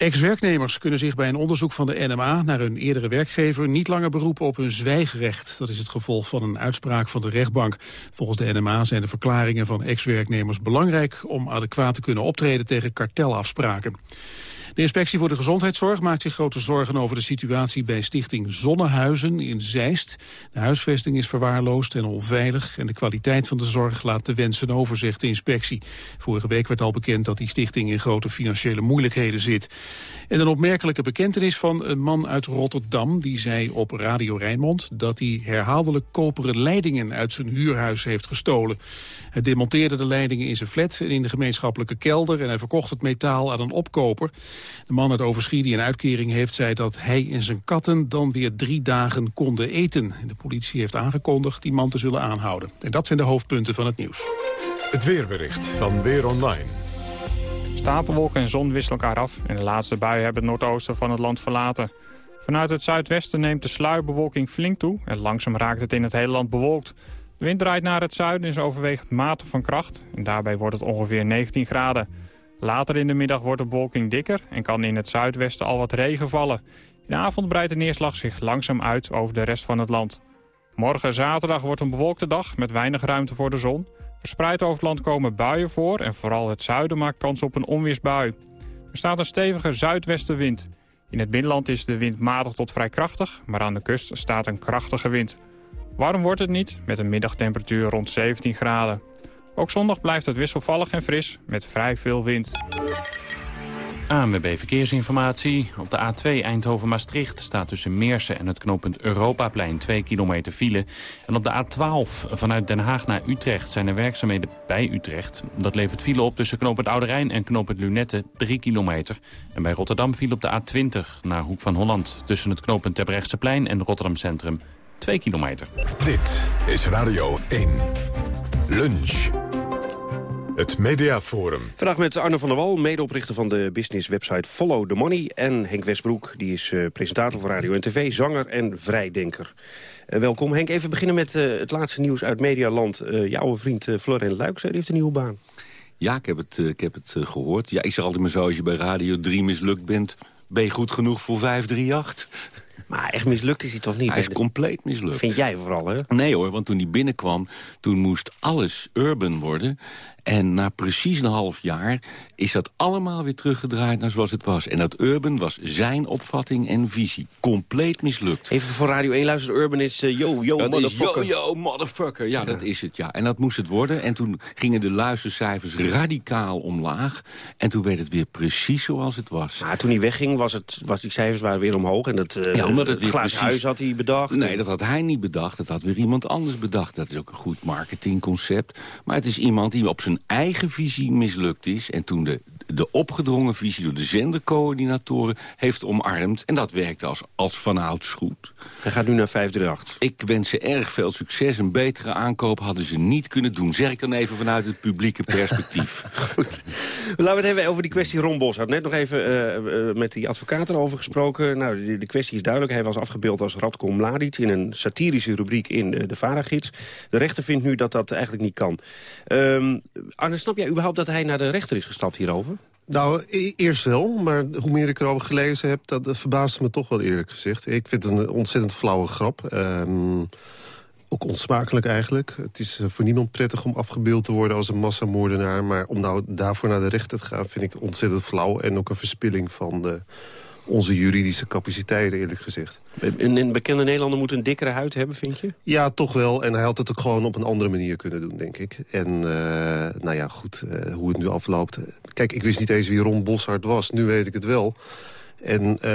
Ex-werknemers kunnen zich bij een onderzoek van de NMA naar hun eerdere werkgever niet langer beroepen op hun zwijgrecht. Dat is het gevolg van een uitspraak van de rechtbank. Volgens de NMA zijn de verklaringen van ex-werknemers belangrijk om adequaat te kunnen optreden tegen kartelafspraken. De inspectie voor de gezondheidszorg maakt zich grote zorgen over de situatie bij stichting Zonnehuizen in Zeist. De huisvesting is verwaarloosd en onveilig en de kwaliteit van de zorg laat de wensen over, zegt de inspectie. Vorige week werd al bekend dat die stichting in grote financiële moeilijkheden zit. En een opmerkelijke bekentenis van een man uit Rotterdam, die zei op Radio Rijnmond dat hij herhaaldelijk koperen leidingen uit zijn huurhuis heeft gestolen. Hij demonteerde de leidingen in zijn flat en in de gemeenschappelijke kelder... en hij verkocht het metaal aan een opkoper. De man uit Overschie die een uitkering heeft... zei dat hij en zijn katten dan weer drie dagen konden eten. De politie heeft aangekondigd die man te zullen aanhouden. En dat zijn de hoofdpunten van het nieuws. Het weerbericht van Weer Online. Stapelwolken en zon wisselen elkaar af. En de laatste buien hebben het noordoosten van het land verlaten. Vanuit het zuidwesten neemt de sluierbewolking flink toe... en langzaam raakt het in het hele land bewolkt. De wind draait naar het zuiden en is overwegend matig van kracht. En daarbij wordt het ongeveer 19 graden. Later in de middag wordt de bewolking dikker en kan in het zuidwesten al wat regen vallen. In de avond breidt de neerslag zich langzaam uit over de rest van het land. Morgen zaterdag wordt een bewolkte dag met weinig ruimte voor de zon. Verspreid over het land komen buien voor en vooral het zuiden maakt kans op een onweersbui. Er staat een stevige zuidwestenwind. In het binnenland is de wind matig tot vrij krachtig, maar aan de kust staat een krachtige wind. Warm wordt het niet, met een middagtemperatuur rond 17 graden. Ook zondag blijft het wisselvallig en fris, met vrij veel wind. ANWB Verkeersinformatie. Op de A2 Eindhoven-Maastricht staat tussen Meersen en het knooppunt Europaplein 2 kilometer file. En op de A12 vanuit Den Haag naar Utrecht zijn er werkzaamheden bij Utrecht. Dat levert file op tussen knooppunt Oude Rijn en knooppunt Lunette 3 kilometer. En bij Rotterdam viel op de A20 naar Hoek van Holland tussen het knooppunt Terbrechtseplein en Rotterdam Centrum 2 kilometer. Dit is Radio 1. Lunch. Het Mediaforum. Vandaag met Arno van der Wal, medeoprichter van de business-website Follow the Money. En Henk Westbroek, die is uh, presentator voor radio en tv, zanger en vrijdenker. Uh, welkom Henk, even beginnen met uh, het laatste nieuws uit Medialand. jouw vriend Florent Luijks heeft een nieuwe baan. Ja, ik heb het, ik heb het gehoord. Ja, ik zeg altijd maar zo, als je bij Radio 3 mislukt bent... ben je goed genoeg voor 538. Maar echt mislukt is hij toch niet? Hij is compleet mislukt. Vind jij vooral, hè? Nee hoor, want toen hij binnenkwam, toen moest alles urban worden. En na precies een half jaar is dat allemaal weer teruggedraaid naar zoals het was. En dat Urban was zijn opvatting en visie. Compleet mislukt. Even voor Radio 1 luisteren. Urban is uh, yo, yo, dat motherfucker. Is yo, yo, motherfucker. Ja, ja, dat is het, ja. En dat moest het worden. En toen gingen de luistercijfers radicaal omlaag. En toen werd het weer precies zoals het was. Maar toen hij wegging, was, het, was die cijfers waren weer omhoog. En dat, uh, ja, omdat het, het precies... huis had hij bedacht. Nee, dat had hij niet bedacht. Dat had weer iemand anders bedacht. Dat is ook een goed marketingconcept. Maar het is iemand die op zijn eigen visie mislukt is. En toen de, de opgedrongen visie door de zendercoördinatoren heeft omarmd. En dat werkte als, als vanouds goed. Hij gaat nu naar 538. Ik wens ze erg veel succes. Een betere aankoop hadden ze niet kunnen doen. Zeg ik dan even vanuit het publieke perspectief. [laughs] goed. Laten we het hebben over die kwestie Ron Bos. had net nog even uh, uh, met die advocaat erover gesproken. Nou, de, de, kwestie is duidelijk. Hij was afgebeeld als Radko Mladic in een satirische rubriek in de, de Varagids. De rechter vindt nu dat dat eigenlijk niet kan. Um, Arne, snap jij überhaupt dat hij naar de rechter is gestapt hierover? Nou, e eerst wel, maar hoe meer ik erover gelezen heb... dat, verbaasde me toch wel eerlijk gezegd. Ik vind het een ontzettend flauwe grap. Um, ook onsmakelijk eigenlijk. Het is voor niemand prettig om afgebeeld te worden als een massamoordenaar... maar om nou daarvoor naar de rechter te gaan vind ik ontzettend flauw... en ook een verspilling van de, onze juridische capaciteiten, eerlijk gezegd. Een, een bekende Nederlander moet een dikkere huid hebben, vind je? Ja, toch wel. En hij had het ook gewoon op een andere manier kunnen doen, denk ik. En uh, nou ja, goed, uh, hoe het nu afloopt. Kijk, ik wist niet eens wie Ron Boshart was. Nu weet ik het wel. En uh,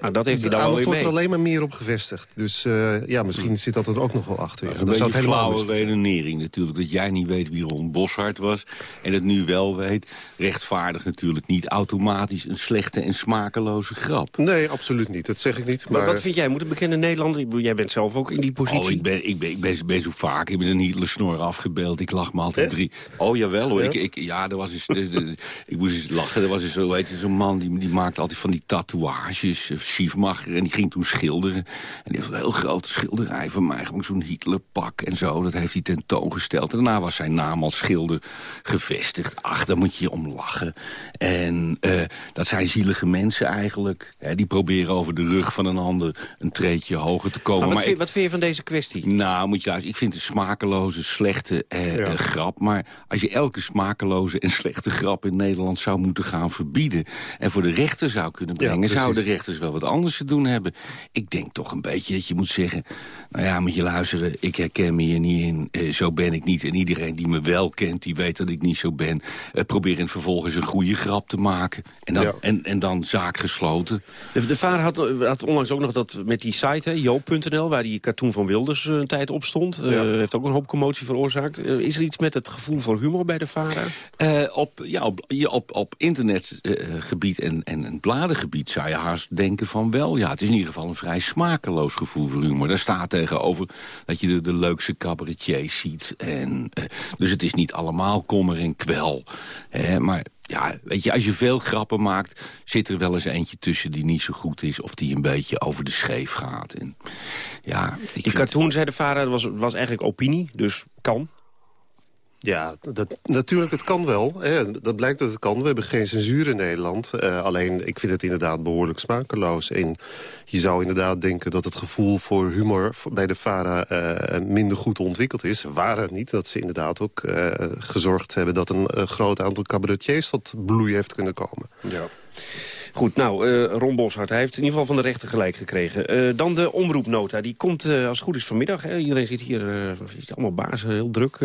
nou, dat heeft hij dan wel weer wordt mee. er alleen maar meer op gevestigd. Dus uh, ja, misschien zit dat er ook nog wel achter. Dat is een beetje een flauwe redenering natuurlijk. Dat jij niet weet wie Ron Boshart was en het nu wel weet. Rechtvaardig natuurlijk niet automatisch een slechte en smakeloze grap. Nee, absoluut niet. Dat zeg ik niet. Maar... Wat, vind jij? Moet een bekende Nederlander... Jij bent zelf ook in die positie. Oh, ik ben, ik ben, ik ben, ben zo vaak. Ik ben een Hitler-snor afgebeeld. Ik lach me altijd drie... Oh, jawel hoor. Ja, ik, ik, ja er was eens, de, de, ik moest eens lachen. Er was eens zo, weet je, zo'n man die, die maakte altijd van die tatoeages, Schiefmacher. En die ging toen schilderen. En die heeft een heel grote schilderij van mij. Zo'n Hitlerpak en zo. Dat heeft hij tentoongesteld. En daarna was zijn naam als schilder gevestigd. Ach, daar moet je om lachen. En uh, dat zijn zielige mensen eigenlijk. Hè, die proberen over de rug van een ander een treetje hoger te komen. Maar wat, maar vind, ik, wat vind je van deze kwestie? Nou, moet je luisteren. Ik vind het een smakeloze, slechte uh, ja. uh, grap. Maar als je elke smakeloze en slechte grap in Nederland zou moeten gaan verbieden... en voor de rechter zou kunnen brengen... Ja, zouden de rechters wel wat anders te doen hebben. Ik denk toch een beetje dat je moet zeggen... nou ja, moet je luisteren, ik herken me hier niet in. Uh, zo ben ik niet. En iedereen die me wel kent, die weet dat ik niet zo ben. Uh, probeer in vervolgens een goede grap te maken. En dan, ja. en, en dan zaak gesloten. De, de vader had, had onlangs ook nog dat met die site, joop.nl... waar die cartoon van Wilders uh, een tijd op stond. Ja. heeft ook een hoop commotie veroorzaakt. is er iets met het gevoel voor humor bij de vader? op, ja, op, op, op internetgebied en, en, en bladengebied zou je haast denken van wel. Ja, het is in ieder geval een vrij smakeloos gevoel voor humor. Daar staat tegenover dat je de, de leukste cabaretiers ziet. En, uh, dus het is niet allemaal kommer en kwel. Hè, maar ja, weet je, als je veel grappen maakt... zit er wel eens eentje tussen die niet zo goed is... of die een beetje over de scheef gaat. En, ja, die cartoon, zei de vader, was, was eigenlijk opinie, dus kan. Ja, dat, natuurlijk, het kan wel. Hè. Dat blijkt dat het kan. We hebben geen censuur in Nederland. Uh, alleen, ik vind het inderdaad behoorlijk smakeloos. En je zou inderdaad denken dat het gevoel voor humor bij de VARA uh, minder goed ontwikkeld is. Waar het niet, dat ze inderdaad ook uh, gezorgd hebben... dat een groot aantal cabaretiers tot bloei heeft kunnen komen. Ja. Goed, nou, uh, Ron Boshart, hij heeft in ieder geval van de rechter gelijk gekregen. Uh, dan de omroepnota, die komt uh, als het goed is vanmiddag. Hè. Iedereen zit hier, zit allemaal bazen, heel druk.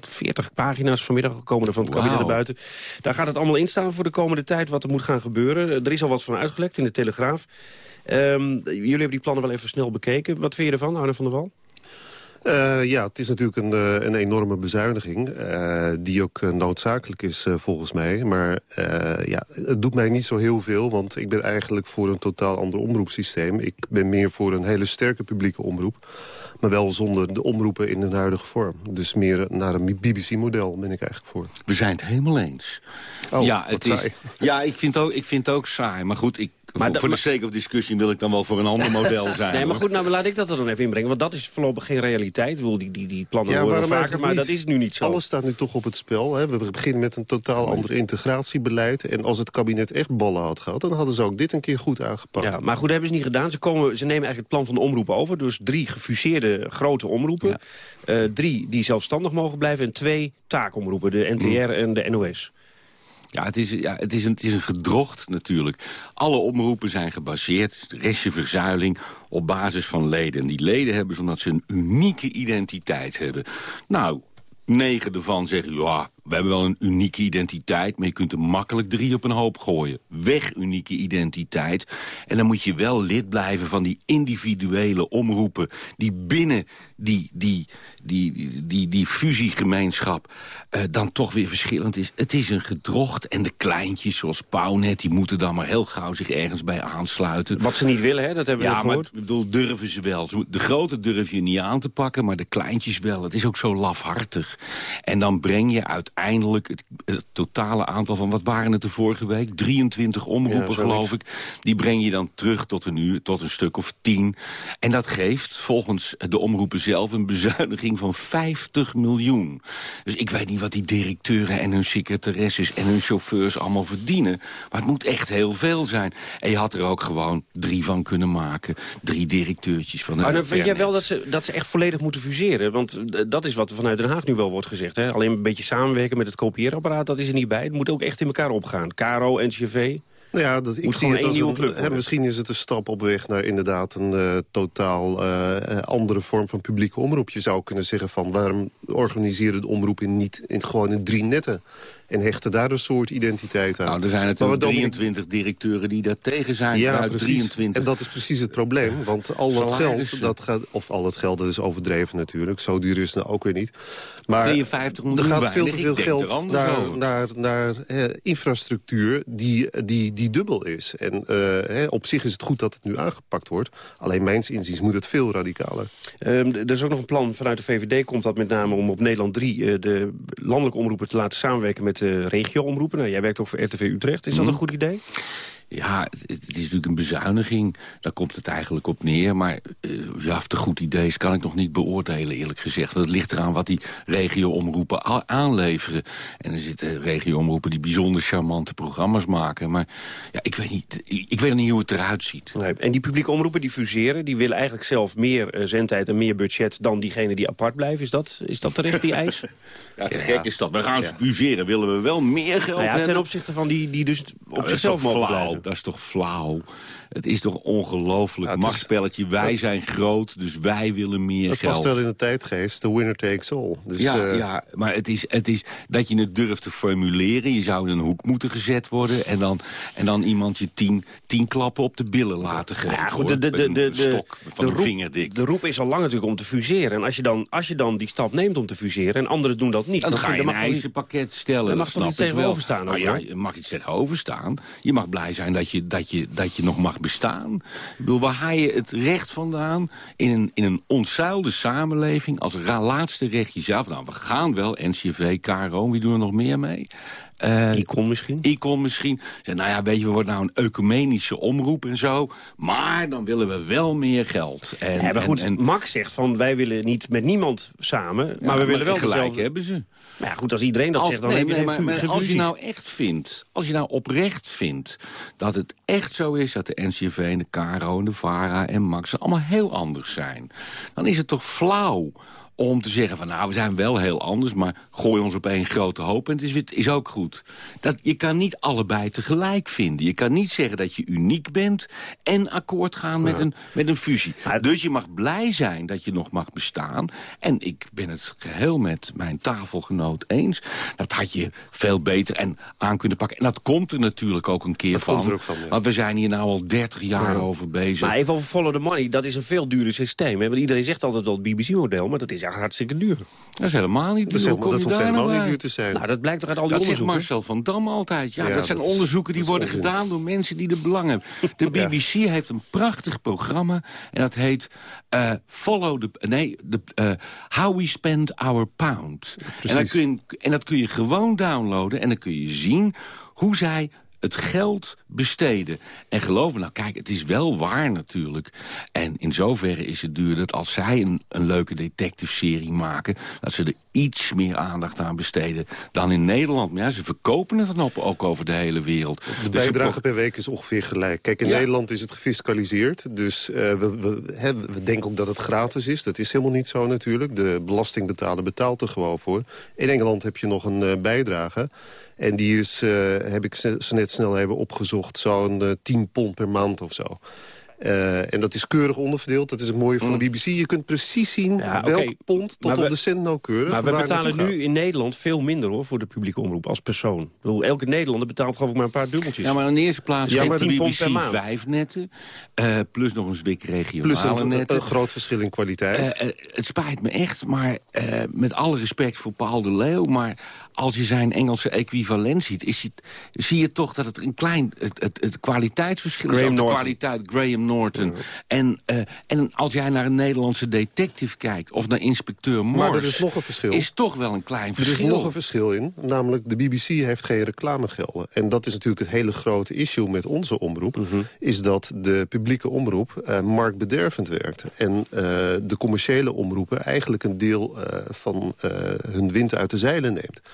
40 pagina's vanmiddag komen er van het kabinet wow. naar buiten. Daar gaat het allemaal in staan voor de komende tijd wat er moet gaan gebeuren. er is al wat van uitgelekt in de Telegraaf. Um, jullie hebben die plannen wel even snel bekeken. Wat vind je ervan, Arne van der Wal? Uh, ja, het is natuurlijk een, uh, een enorme bezuiniging... Uh, die ook noodzakelijk is volgens mij. Maar ja, het doet mij niet zo heel veel... want ik ben eigenlijk voor een totaal ander omroepsysteem. Ik ben meer voor een hele sterke publieke omroep... maar wel zonder de omroepen in de huidige vorm. Dus meer naar een BBC-model ben ik eigenlijk voor. We zijn het helemaal eens. Oh, ja, het is, ja ik, vind ook, ik vind het ook saai. Maar goed, ik, voor, dat- voor de sake of discussie wil ik dan wel voor een ander [laughs] model zijn. Nee, maar goed, nou laat ik dat er dan even inbrengen. Want dat is voorlopig geen realiteit. Ik bedoel, die, die, die plannen Ja, waarom vaker, maar dat is nu niet zo. Alles staat nu toch op het spel. Hè. We beginnen met een totaal ander integratiebeleid. En als het kabinet echt ballen had gehad... dan hadden ze ook dit een keer goed aangepakt. Ja, maar goed, dat hebben ze niet gedaan. Ze, komen, ze nemen eigenlijk het plan van de omroepen over. Dus drie gefuseerde grote omroepen. Eh, drie die zelfstandig mogen blijven. En twee taakomroepen, de NTR Mm. en de NOS. Ja, het is, ja het, is een, het is een gedrocht natuurlijk. Alle omroepen zijn gebaseerd, restje verzuiling, op basis van leden. En die leden hebben ze omdat ze een unieke identiteit hebben. Nou, negen ervan zeggen, ja, we hebben wel een unieke identiteit... maar je kunt er makkelijk drie op een hoop gooien. Weg unieke identiteit. En dan moet je wel lid blijven van die individuele omroepen... die binnen die, die, die, die, die, die fusiegemeenschap eh, dan toch weer verschillend is. Het is een gedrocht. En de kleintjes, zoals Pauwnet, die moeten dan maar heel gauw zich ergens bij aansluiten. Wat ze niet willen, hè? dat hebben we ja, maar gehoord. ik bedoel, durven ze wel. De grote durf je niet aan te pakken, maar de kleintjes wel. Het is ook zo lafhartig. En dan breng je uiteindelijk het, het totale aantal van... wat waren het de vorige week? 23 Ja, omroepen, geloof ik. Die breng je dan terug tot een uur, tot een stuk of tien. En dat geeft volgens de omroepen zelf een bezuiniging van 50 miljoen. Dus ik weet niet wat die directeuren en hun secretaresses... en hun chauffeurs allemaal verdienen. Maar het moet echt heel veel zijn. En je had er ook gewoon drie van kunnen maken. Drie directeurtjes van de Maar dan vind jij wel dat ze, dat ze echt volledig moeten fuseren? Want eh, dat is wat er vanuit Den Haag nu wel wordt gezegd. Hè? Alleen een beetje samenwerken met het kopieerapparaat, dat is er niet bij. Het moet ook echt in elkaar opgaan. Caro, NCV. Nou ja, dat, ik Moet zie gewoon het als een, club hè, worden. Misschien is het een stap op weg naar inderdaad een eh, totaal eh, eh, andere vorm van publieke omroep. Je zou kunnen zeggen van waarom organiseren de omroepen niet in, gewoon in drie netten? En hechten daar een soort identiteit aan. Nou, er zijn natuurlijk wat Dominique- 23 directeuren die daar tegen zijn. Ja, precies. 23. En dat is precies het probleem. Want al dat geld, dat gaat, of al het geld, dat is overdreven natuurlijk. Zo duur is het nou ook weer niet. Maar 52 er miljoen gaat veel te veel geld naar, naar, naar eh, infrastructuur die, die, die dubbel is. En eh, hè, op zich is het goed dat het nu aangepakt wordt. Alleen mijns inziens moet het veel radicaler. Ehm, er is ook nog een plan vanuit de VVD, komt dat met name om op Nederland 3... eh, de landelijke omroepen te laten samenwerken met de regio-omroepen. Nou, jij werkt ook voor RTV Utrecht. Is dat Mhm. een goed idee? Ja, het, het is natuurlijk een bezuiniging. Daar komt het eigenlijk op neer. Maar eh, ja, of het een goed idee is, kan ik nog niet beoordelen, eerlijk gezegd. Dat ligt eraan wat die regio-omroepen aanleveren. En er zitten regio-omroepen die bijzonder charmante programma's maken. Maar ja, ik weet niet, ik weet niet hoe het eruit ziet. Nee. En die publieke omroepen die fuseren... die willen eigenlijk zelf meer eh, zendtijd en meer budget... dan diegenen die apart blijven. Is dat, is dat terecht, die eis? [laughs] Ja, te gek is dat. We gaan fuseren. Willen we wel meer geld Nou ja, ten opzichte van die, die dus op Nou, zichzelf toch mogen flauw? Dat is toch flauw? Het is toch ongelooflijk. Ja, Machtspelletje, wij zijn groot, dus wij willen meer Het geld. past wel in de tijdgeest, the winner takes all. Dus, ja, eh, ja, maar het is, het is dat je het durft te formuleren. Je zou in een hoek moeten gezet worden... en dan, en dan iemand je tien, tien klappen op de billen laten geven. Ja, goed, de, de, de, de, stok van de roep- vinger dik. De roep is al lang natuurlijk om te fuseren. En als je dan, als je dan die stap neemt om te fuseren... en anderen doen dat niet... Dan ga vind- je een eisenpakket stellen. Er dat mag toch iets tegenover staan Nou ja, hoor? je mag iets tegenover staan. Je mag blij zijn dat je, dat je, dat je nog mag bestaan. Ik bedoel, waar haal je het recht vandaan in een, in een ontzuilde samenleving... als laatste recht jezelf... Nou, we gaan wel, NCV, KRO, wie doen er nog meer mee? Eh, Icon misschien? Icon misschien. Zeg, nou ja, weet je, we worden nou een ecumenische omroep en zo. Maar dan willen we wel meer geld. En, Ja, maar goed, en, en, Max zegt van wij willen niet met niemand samen... maar we willen wel gelijk dezelfde... hebben ze. Maar ja, goed, als iedereen dat Als- zegt, dan nee, heb je nee, geen maar, als je nou echt vindt, als je nou oprecht vindt... dat het echt zo is dat de NCV en de en de VARA en Max... allemaal heel anders zijn... dan is het toch flauw om te zeggen van... nou, we zijn wel heel anders, maar gooi ons op één grote hoop... en het is, is ook goed. Dat, je kan niet allebei tegelijk vinden. Je kan niet zeggen dat je uniek bent... en akkoord gaan met, een, met een fusie. Dus je mag blij zijn dat je nog mag bestaan. En ik ben het geheel met mijn tafelgenoot eens. Dat had je veel beter en aan kunnen pakken. En dat komt er natuurlijk ook een keer Dat van. komt er ook van, ja. Want we zijn hier nou al 30 jaar Ja. over bezig. Maar even over follow the money, dat is een veel duurder systeem. Hè? Want iedereen zegt altijd wel het BBC-model, maar dat is eigenlijk hartstikke duur. Dat is helemaal niet Dat, duur. helemaal- dat je hoeft helemaal nou niet duur te zijn. Nou, dat blijkt toch uit al die Dat zegt onderzoeken? Marcel van Dam altijd. Ja, Ja, dat zijn dat onderzoeken die dat worden onzin. gedaan door mensen die er belang hebben. De BBC heeft een prachtig programma en dat heet eh, Follow the... Nee, de, eh, How We Spend Our Pound. En dat, kun je, en dat kun je gewoon downloaden en dan kun je zien hoe zij het geld besteden. En geloof me nou, kijk, het is wel waar natuurlijk. En in zoverre is het duur dat als zij een, een leuke detective-serie maken... dat ze er iets meer aandacht aan besteden dan in Nederland. Maar ja, ze verkopen het dan op, ook over de hele wereld. De Dus bijdrage per week is ongeveer gelijk. Kijk, in Ja. Nederland is het gefiscaliseerd. Dus eh, we, we, we denken ook dat het gratis is. Dat is helemaal niet zo natuurlijk. De belastingbetaler betaalt er gewoon voor. In Engeland heb je nog een eh, bijdrage. En die is, eh, heb ik zo zo net snel even opgezocht, zo'n eh, 10 pond per maand of zo. Eh, en dat is keurig onderverdeeld. Dat is het mooie van de BBC. Je kunt precies zien Mm. Ja, welk pond tot Maar op we- de cent nauwkeurig. Maar we betalen nu gaat. in Nederland veel minder hoor voor de publieke omroep als persoon. Ik bedoel, elke Nederlander betaalt geloof ik maar een paar dubbeltjes. Ja, maar in de eerste plaats Ja, geeft maar de 10 pond per BBC maand. vijf netten. eh, plus nog een zwik Plus regionale een, netten. een groot verschil in kwaliteit. Eh, eh, het spijt me echt, maar eh, met alle respect voor Paul de Leeuw... maar als je zijn Engelse equivalent ziet... Is het, zie je toch dat het een klein het, het, het kwaliteitsverschil Graham is. Ook de kwaliteit Graham Norton. En, eh, en als jij naar een Nederlandse detective kijkt... of naar inspecteur Morse... Maar er is nog een verschil. is toch wel een klein Er verschil. is nog een verschil in, namelijk de BBC heeft geen reclamegelden. En dat is natuurlijk het hele grote issue met onze omroep... Mhm. is dat de publieke omroep eh, marktbedervend werkt. En eh, de commerciële omroepen eigenlijk een deel eh, van eh, hun wind uit de zeilen neemt.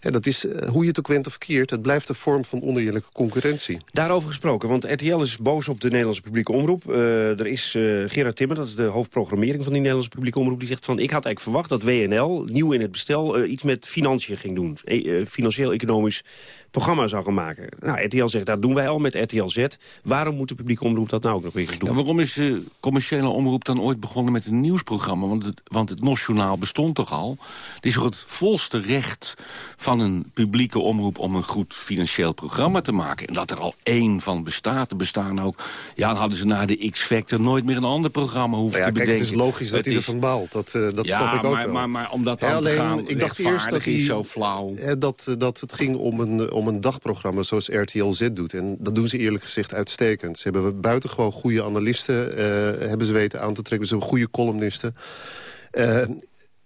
En dat is, eh, hoe je het ook went of keert... het blijft een vorm van oneerlijke concurrentie. Daarover gesproken, want RTL is boos op de Nederlandse publieke omroep. Eh, er is eh, Gerard Timmer, dat is de hoofdprogrammering van die Nederlandse publieke omroep... die zegt van, ik had eigenlijk verwacht dat WNL, nieuw in het bestel... iets met financiën ging doen, e- eh, financieel-economisch programma zou gaan maken. Nou, RTL zegt, dat doen wij al met RTL Z. Waarom moet de publieke omroep dat nou ook nog weer eens doen? Ja, waarom is de commerciële omroep dan ooit begonnen met een nieuwsprogramma? Want het, want het NOS-journaal bestond toch al? Het is toch het volste recht van een publieke omroep... om een goed financieel programma te maken. En dat er al één van bestaat. Er bestaan ook... Ja, dan hadden ze na de X-Factor nooit meer een ander programma hoeven Nou ja, te kijk, bedenken. het is logisch dat Het hij is- ervan baalt. Dat, eh, dat ja, snap ik ook maar, wel. Maar, maar om dat dan te alleen, gaan ik dacht eerst dat hij, is zo flauw. dat, eh, dat het ging om een, om een dagprogramma zoals RTL Z doet. En dat doen ze eerlijk gezegd uitstekend. Ze hebben buitengewoon goede analisten eh, hebben ze weten aan te trekken. Ze hebben goede columnisten.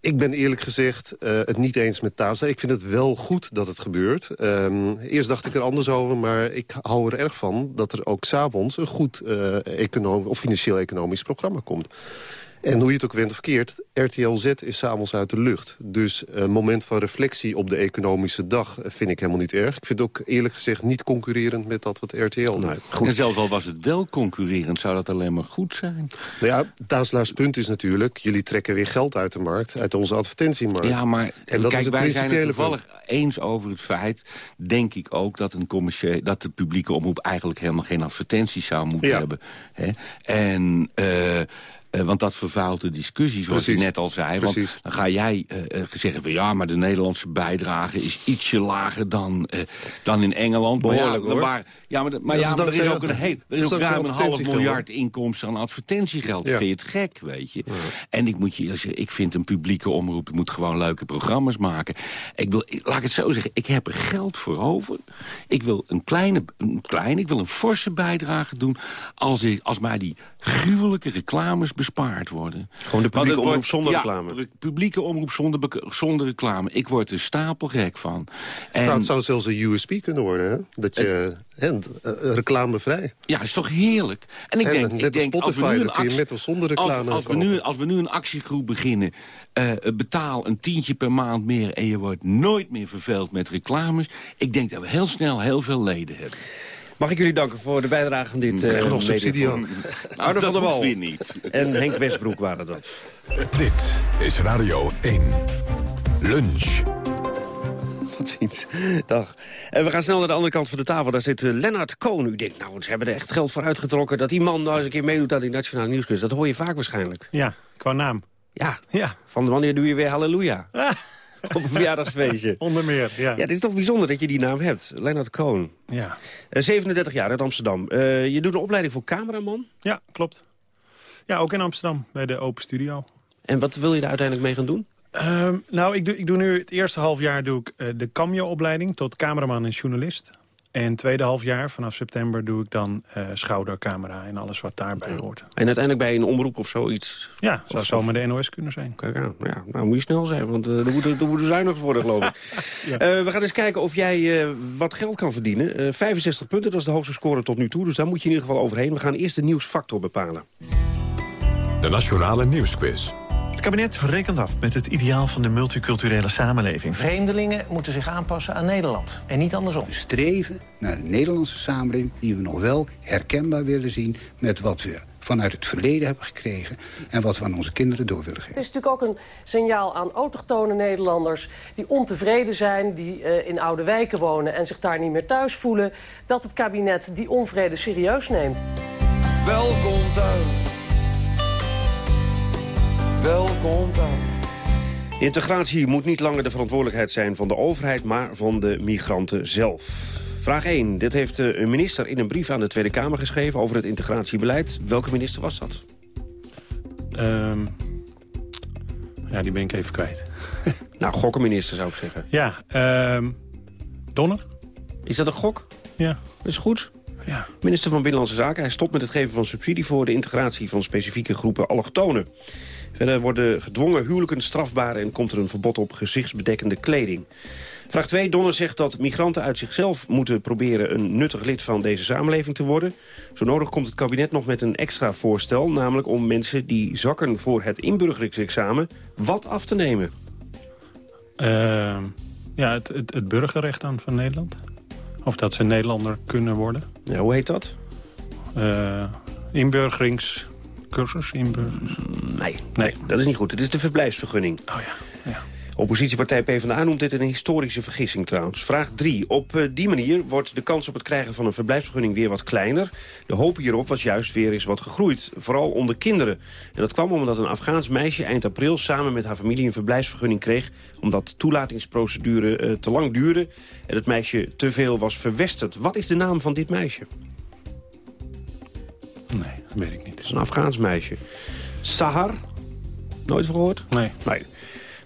Ik ben eerlijk gezegd eh, het niet eens met Taza. Ik vind het wel goed dat het gebeurt. Ehm, eerst dacht ik er anders over, maar ik hou er erg van... dat er ook s'avonds een goed eh, of financieel-economisch programma komt. En hoe je het ook went of keert, RTL Z is s'avonds uit de lucht. Dus een moment van reflectie op de economische dag eh, vind ik helemaal niet erg. Ik vind het ook eerlijk gezegd niet concurrerend met dat wat RTL doet. En zelfs al was het wel concurrerend, zou dat alleen maar goed zijn. Nou ja, Taaslaars punt is natuurlijk... jullie trekken weer geld uit de markt, uit onze advertentiemarkt. Ja, maar en dat kijk, is het wij zijn het principiële toevallig punt. eens over het feit... denk ik ook dat, een commerciële, dat de publieke omroep eigenlijk helemaal geen advertenties zou moeten Ja. hebben. Hè? En... eh, eh, want dat vervuilt de discussie, zoals Precies. je net al zei. Want dan ga jij eh, eh, zeggen van ja, maar de Nederlandse bijdrage is ietsje lager dan, dan in Engeland. Maar Behoorlijk, ja, hoor. ja, maar, maar, Ja, ja, dat maar is er is dankzij- ook, een heel, er is ook ruim een half miljard inkomsten aan advertentiegeld. Vind je het gek, weet je? En ik moet je eerlijk zeggen, ik vind een publieke omroep... moet gewoon leuke programma's maken. Ik wil, ik- laat ik het zo zeggen, ik heb er geld voor over. Ik wil een kleine, een kleine ik wil een forse bijdrage doen... als, ik, als mij die gruwelijke reclames bespaard worden. Gewoon de publieke omroep wordt- zonder ja, reclame. pu- publieke omroep zonder, bek- zonder reclame. Ik word er stapelgek van. En, Nou, het zou zelfs een USP kunnen worden, hè? Dat je hè, eh, reclamevrij. Ja, is toch heerlijk? En ik En denk, ik denk als we Spotify, nu een actie, met of zonder reclame als, als, we nu, als we nu een actiegroep beginnen, eh, betaal een tientje per maand meer... en je wordt nooit meer verveeld met reclames. Ik denk dat we heel snel heel veel leden hebben. Mag ik jullie danken voor de bijdrage van dit... Krijgen we eh, nog subsidie ook? Arno van dat der hoeft Wal weer niet. en Henk Westbroek waren dat. Dit is Radio 1. Lunch. Tot ziens. Dag. En we gaan snel naar de andere kant van de tafel. Daar zit eh, Lennart Koon. U denkt, nou, ze hebben er echt geld voor uitgetrokken... dat die man nou eens een keer meedoet aan die Nationale Nieuwsquiz. Dat hoor je vaak waarschijnlijk. Ja, qua naam. Ja. Ja. Van wanneer doe je weer halleluja? [laughs] Op een verjaardagsfeestje. Onder meer, ja. Ja, het is toch bijzonder dat je die naam hebt. Lennart Koon. Ja, Eh, 37 jaar uit Amsterdam. Eh, je doet een opleiding voor cameraman. ja klopt. Ja, ook in Amsterdam, bij de Open Studio. En wat wil je daar uiteindelijk mee gaan doen? Ehm, nou, ik doe, ik doe nu het eerste half jaar doe ik, eh, de Cameo-opleiding... tot cameraman en journalist. En tweede halfjaar, vanaf september, doe ik dan uh, schoudercamera en alles wat daarbij hoort. En uiteindelijk bij een omroep of zoiets? Ja, zou zomaar de NOS kunnen zijn. Kijk aan, ja, nou moet je snel zijn, want uh, er moeten er moet zuinig worden, geloof ik. [laughs] ja. uh, we gaan eens kijken of jij wat geld kan verdienen. 65 punten, dat is de hoogste score tot nu toe, dus daar moet je in ieder geval overheen. We gaan eerst de nieuwsfactor bepalen. De Nationale Nieuwsquiz. Het kabinet rekent af met het ideaal van de multiculturele samenleving. Vreemdelingen moeten zich aanpassen aan Nederland en niet andersom. We streven naar een Nederlandse samenleving die we nog wel herkenbaar willen zien... met wat we vanuit het verleden hebben gekregen... en wat we aan onze kinderen door willen geven. Het is natuurlijk ook een signaal aan autochtone Nederlanders... die ontevreden zijn, die uh, in oude wijken wonen... en zich daar niet meer thuis voelen... dat het kabinet die onvrede serieus neemt. Welkom thuis. Welkom. Integratie moet niet langer de verantwoordelijkheid zijn van de overheid... maar van de migranten zelf. Vraag 1. Dit heeft eh, een minister in een brief aan de Tweede Kamer geschreven... over het integratiebeleid. Welke minister was dat? Um, ja, die ben ik even kwijt. [laughs] nou, gokkenminister zou ik zeggen. Ja, um, Donner. Is dat een gok? Ja. Dat is goed. Ja. Minister van Binnenlandse Zaken. Hij stopt met het geven van subsidie voor de integratie van specifieke groepen allochtonen. Verder worden gedwongen huwelijken strafbaar en komt er een verbod op gezichtsbedekkende kleding. Vraag 2. Donner zegt dat migranten uit zichzelf moeten proberen een nuttig lid van deze samenleving te worden. Zo nodig komt het kabinet nog met een extra voorstel, namelijk om mensen die zakken voor het inburgeringsexamen wat af te nemen. Uh, ja, het, het, het burgerrecht dan van Nederland. Of dat ze Nederlander kunnen worden. Ja, hoe heet dat? Uh, inburgerings cursus inburgers? Nee, nee, dat is niet goed. Het is de verblijfsvergunning. Oh ja, ja. Oppositiepartij PvdA noemt dit een historische vergissing trouwens. Vraag 3. Op uh, die manier wordt de kans op het krijgen van een verblijfsvergunning weer wat kleiner. De hoop hierop was juist weer eens wat gegroeid. Vooral onder kinderen. En dat kwam omdat een Afghaans meisje eind april samen met haar familie een verblijfsvergunning kreeg. Omdat de toelatingsprocedure uh, te lang duurde en het meisje te veel was verwesterd. Wat is de naam van dit meisje? Nee, dat weet ik niet. Het is een Afghaans meisje. Sahar? Nooit gehoord? Nee. nee.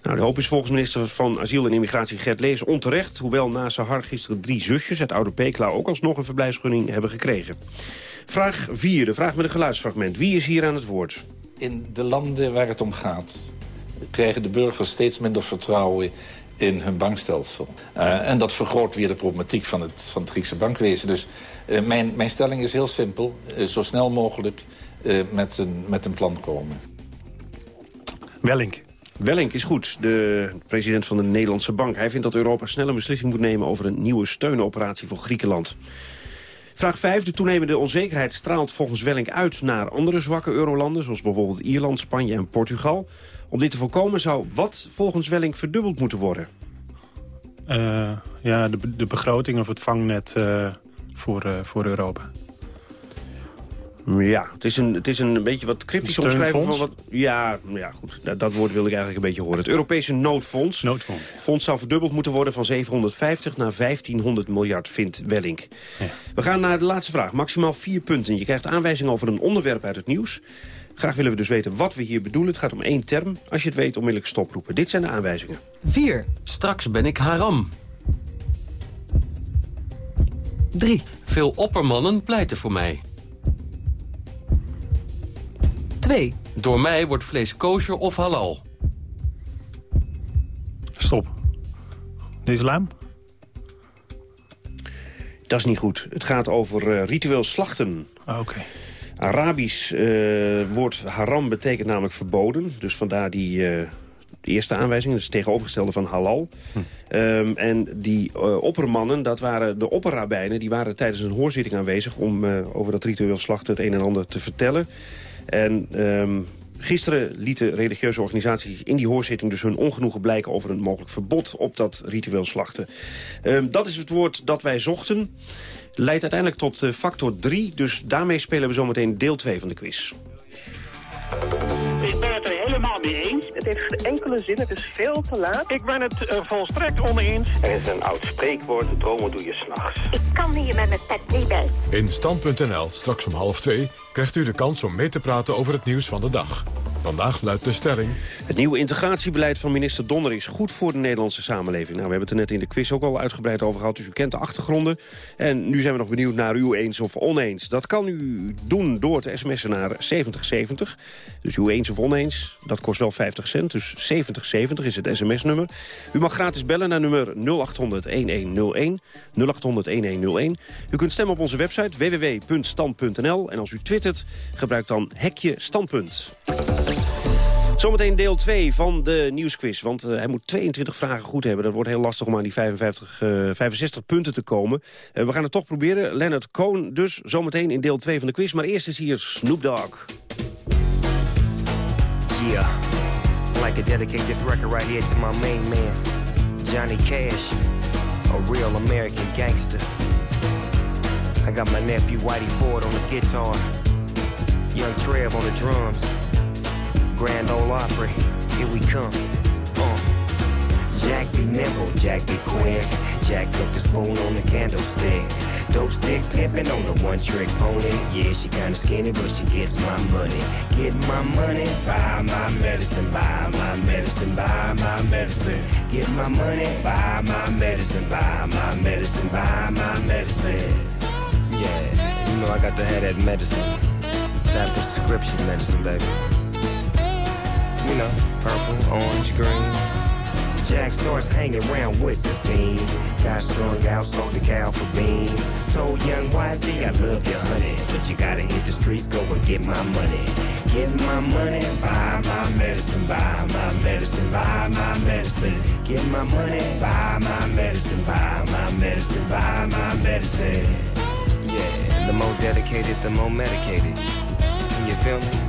Nou, de hoop is volgens minister van Asiel en Immigratie Gert Lees onterecht... hoewel na Sahar gisteren drie zusjes uit Oude Pekla... ook alsnog een verblijfsgunning hebben gekregen. Vraag 4, de vraag met een geluidsfragment. Wie is hier aan het woord? In de landen waar het om gaat... krijgen de burgers steeds minder vertrouwen in hun bankstelsel. Uh, en dat vergroot weer de problematiek van het, van het Griekse bankwezen. Dus uh, mijn, mijn stelling is heel simpel. Uh, zo snel mogelijk met, een, met een plan komen. Wellink. Wellink is goed, de president van de Nederlandse Bank. Hij vindt dat Europa snel een beslissing moet nemen... over een nieuwe steunoperatie voor Griekenland. Vraag 5. De toenemende onzekerheid straalt volgens Wellink uit naar andere zwakke eurolanden... zoals bijvoorbeeld Ierland, Spanje en Portugal. Om dit te voorkomen zou wat volgens Wellink verdubbeld moeten worden? Uh, ja, de, de begroting of het vangnet uh, voor, uh, voor Europa. Ja, het is een, het is een beetje wat cryptisch omschrijven van wat... Ja, ja goed, dat, dat, woord wil ik eigenlijk een beetje horen. Het Europese noodfonds. Noodfonds. Fonds zou verdubbeld moeten worden van 750 naar 1500 miljard, vindt Wellink. Ja. We gaan naar de laatste vraag. Maximaal vier punten. Je krijgt aanwijzingen over een onderwerp uit het nieuws. Graag willen we dus weten wat we hier bedoelen. Het gaat om één term. Als je het weet, onmiddellijk stoproepen. Dit zijn de aanwijzingen. 4. Straks ben ik haram. 3. Veel oppermannen pleiten voor mij. 2. Door mij wordt vlees kosher of halal. Stop. De islam? Dat is niet goed. Het gaat over uh, ritueel slachten. Ah, Oké. Okay. Arabisch uh, woord haram betekent namelijk verboden. Dus vandaar die uh, de eerste aanwijzing. Dat is het tegenovergestelde van halal. Hm. Um, en die uh, oppermannen, dat waren de opperrabijnen... die waren tijdens een hoorzitting aanwezig... om over dat ritueel slachten het een en ander te vertellen. En um, gisteren lieten religieuze organisaties in die hoorzitting... dus hun ongenoegen blijken over een mogelijk verbod op dat ritueel slachten. Um, dat is het woord dat wij zochten. Leidt uiteindelijk tot uh, factor 3, dus daarmee spelen we zometeen deel 2 van de quiz. Ik ben het er helemaal mee eens. Het heeft geen enkele zin, het is veel te laat. Ik ben het uh, volstrekt oneens. Er is een oud spreekwoord, dromen doe je s'nachts. Ik kan hier met mijn pet niet bij. In Stand.nl, straks om half twee, krijgt u de kans om mee te praten over het nieuws van de dag. Vandaag luidt de stelling... Het nieuwe integratiebeleid van minister Donner is goed voor de Nederlandse samenleving. Nou, we hebben het er net in de quiz ook al uitgebreid over gehad, dus u kent de achtergronden. En nu zijn we nog benieuwd naar u eens of oneens. Dat kan u doen door te sms'en naar 7070. Dus u eens of oneens, dat kost wel 50 cent, dus 7070 is het sms-nummer. U mag gratis bellen naar nummer 0800-1101, 0800-1101. U kunt stemmen op onze website www.stand.nl en als u twittert, gebruik dan hekje standpunt. Zometeen deel 2 van de nieuwsquiz. Want eh, hij moet 22 vragen goed hebben. Dat wordt heel lastig om aan die 55, eh, 65 punten te komen. Eh, we gaan het toch proberen. Leonard Cohen dus zometeen in deel 2 van de quiz. Maar eerst is hier Snoop Dogg. Yeah, like to dedicate record right here to my main man, Johnny Cash, a real American gangster. I got my nephew Whitey Ford on the guitar, young Trev on the drums, Grand Ole Opry, here we come. Uh. Jack be nimble, Jack be quick, Jack put the spoon on the candlestick. Dope stick pimpin' on the one trick pony. Yeah, she kinda skinny, but she gets my money. Get my money, buy my medicine, buy my medicine, buy my medicine. Get my money, buy my medicine, buy my medicine, buy my medicine. Yeah, you know I got to have that medicine. That prescription medicine, baby. You know, purple, orange, green. Jack starts hanging around with the fiends. Got strung out, sold the cow for beans. Told young wifey, I love you, honey. But you gotta hit the streets, go and get my money. Get my money, buy my medicine, buy my medicine, buy my medicine. Get my money, buy my medicine, buy my medicine, buy my medicine. Yeah, the more dedicated, the more medicated. Can you feel me?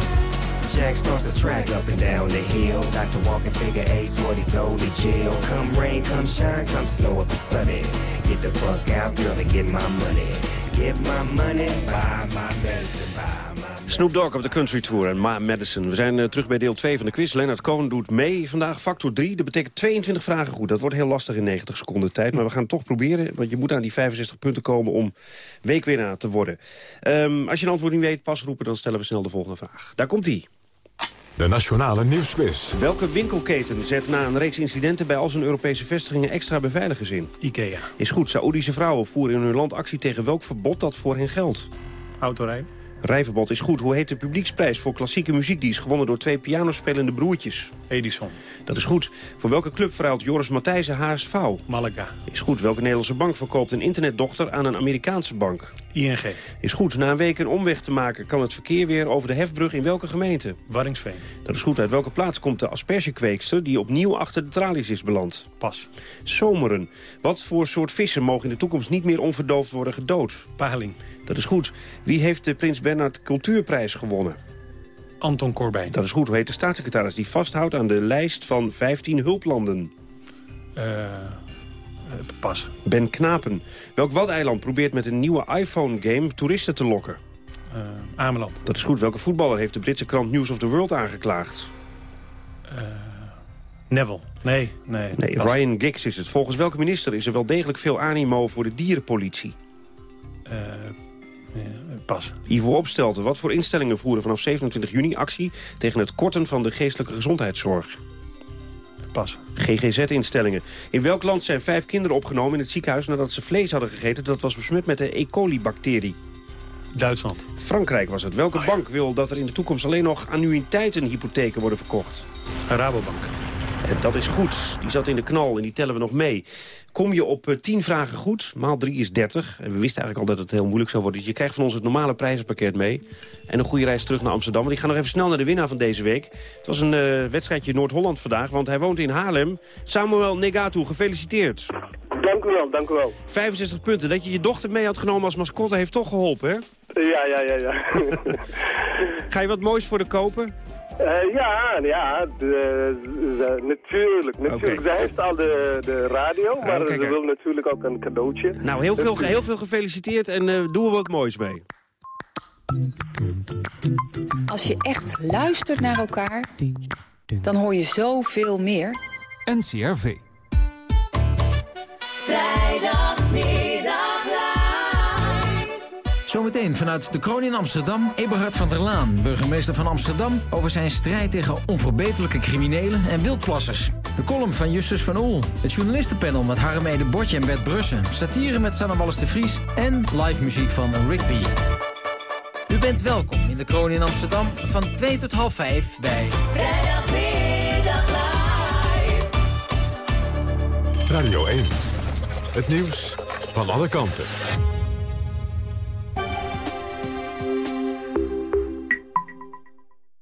Jack starts to track up and down the hill. Dr. Walking figure ace what he told the jail. Come rain, come shine, come snow if it's sunny. Get the fuck out, girl, and get my money. Get my money, buy my medicine, buy my Snoop Dogg op de Country Tour en Ma Madison. We zijn uh, terug bij deel 2 van de quiz. Leonard Cohen doet mee vandaag, factor 3. Dat betekent 22 vragen goed. Dat wordt heel lastig in 90 seconden tijd. Maar we gaan toch proberen, want je moet aan die 65 punten komen... om weekwinnaar te worden. Um, als je een antwoord niet weet, pas roepen, dan stellen we snel de volgende vraag. Daar komt hij. De Nationale Nieuwsquiz. Welke winkelketen zet na een reeks incidenten bij al zijn Europese vestigingen extra beveiligers in? Ikea. Is goed. Saoedische vrouwen voeren in hun land actie tegen welk verbod dat voor hen geldt? Autorij. Rijverbod is goed. Hoe heet de publieksprijs voor klassieke muziek? Die is gewonnen door twee pianospelende broertjes. Edison. Dat is goed. Voor welke club verhuilt Joris Matthijssen HSV? Malaga. Is goed. Welke Nederlandse bank verkoopt een internetdochter aan een Amerikaanse bank? ING. Is goed. Na een week een omweg te maken kan het verkeer weer over de hefbrug in welke gemeente? Warringsveen. Dat is goed. Uit welke plaats komt de aspergekweekster die opnieuw achter de tralies is beland? Pas. Zomeren. Wat voor soort vissen mogen in de toekomst niet meer onverdoofd worden gedood? Paling. Dat is goed. Wie heeft de Prins Bernhard Cultuurprijs gewonnen? Anton Corbijn. Dat is goed. Hoe heet de staatssecretaris die vasthoudt aan de lijst van 15 hulplanden? Uh, pas. Ben Knapen. Welk wadeiland probeert met een nieuwe iPhone-game toeristen te lokken? Uh, Ameland. Dat is goed. Welke voetballer heeft de Britse krant News of the World aangeklaagd? Uh, Neville. Nee, nee. Nee, pas. Ryan Giggs is het. Volgens welke minister is er wel degelijk veel animo voor de dierenpolitie? Pas. Ivo Opstelten, wat voor instellingen voeren vanaf 27 juni actie... tegen het korten van de geestelijke gezondheidszorg? Pas. GGZ-instellingen. In welk land zijn vijf kinderen opgenomen in het ziekenhuis... nadat ze vlees hadden gegeten dat was besmet met de E. coli-bacterie? Duitsland. Frankrijk was het. Welke oh, ja. bank wil dat er in de toekomst alleen nog annuïteitenhypotheken worden verkocht? Rabobank. Dat is goed. Die zat in de knal en die tellen we nog mee. Kom je op 10 vragen goed, maal 3 is 30. En we wisten eigenlijk al dat het heel moeilijk zou worden. Dus je krijgt van ons het normale prijzenpakket mee. En een goede reis terug naar Amsterdam. Want ik ga nog even snel naar de winnaar van deze week. Het was een uh, wedstrijdje Noord-Holland vandaag, want hij woont in Haarlem. Samuel Negatu, gefeliciteerd. Dank u wel, dank u wel. 65 punten. Dat je je dochter mee had genomen als mascotte heeft toch geholpen, hè? Ja, ja, ja, ja. [laughs] ga je wat moois voor de kopen? Uh, ja, ja de, de, natuurlijk. natuurlijk. Okay. Zij heeft al de, de radio, maar okay, ze wil natuurlijk ook een cadeautje. Nou, heel, veel, heel veel gefeliciteerd en uh, doe er wat moois mee. Als je echt luistert naar elkaar, dan hoor je zoveel meer. NCRV. Zometeen vanuit de kroon in Amsterdam, Eberhard van der Laan, burgemeester van Amsterdam... over zijn strijd tegen onverbeterlijke criminelen en wildplassers. De column van Justus van Oel, het journalistenpanel met Harmede Botje en Bert Brussen... satire met Sanne Wallis de Vries en live muziek van Rigby. U bent welkom in de kroon in Amsterdam van 2 tot half 5 bij... Vrijdagmiddag live. Radio 1. Het nieuws van alle kanten.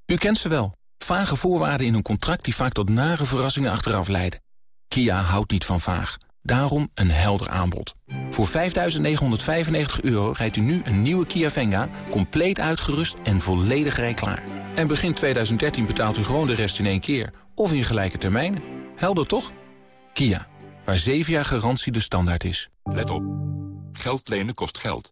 U kent ze wel. Vage voorwaarden in een contract die vaak tot nare verrassingen achteraf leiden. Kia houdt niet van vaag. Daarom een helder aanbod. Voor 5.995 euro rijdt u nu een nieuwe Kia Venga... compleet uitgerust en volledig rijklaar. En begin 2013 betaalt u gewoon de rest in één keer. Of in gelijke termijnen. Helder toch? Kia, waar 7 jaar garantie de standaard is. Let op. Geld lenen kost geld.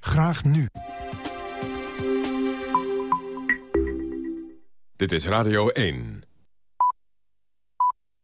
Graag nu. Dit is Radio 1.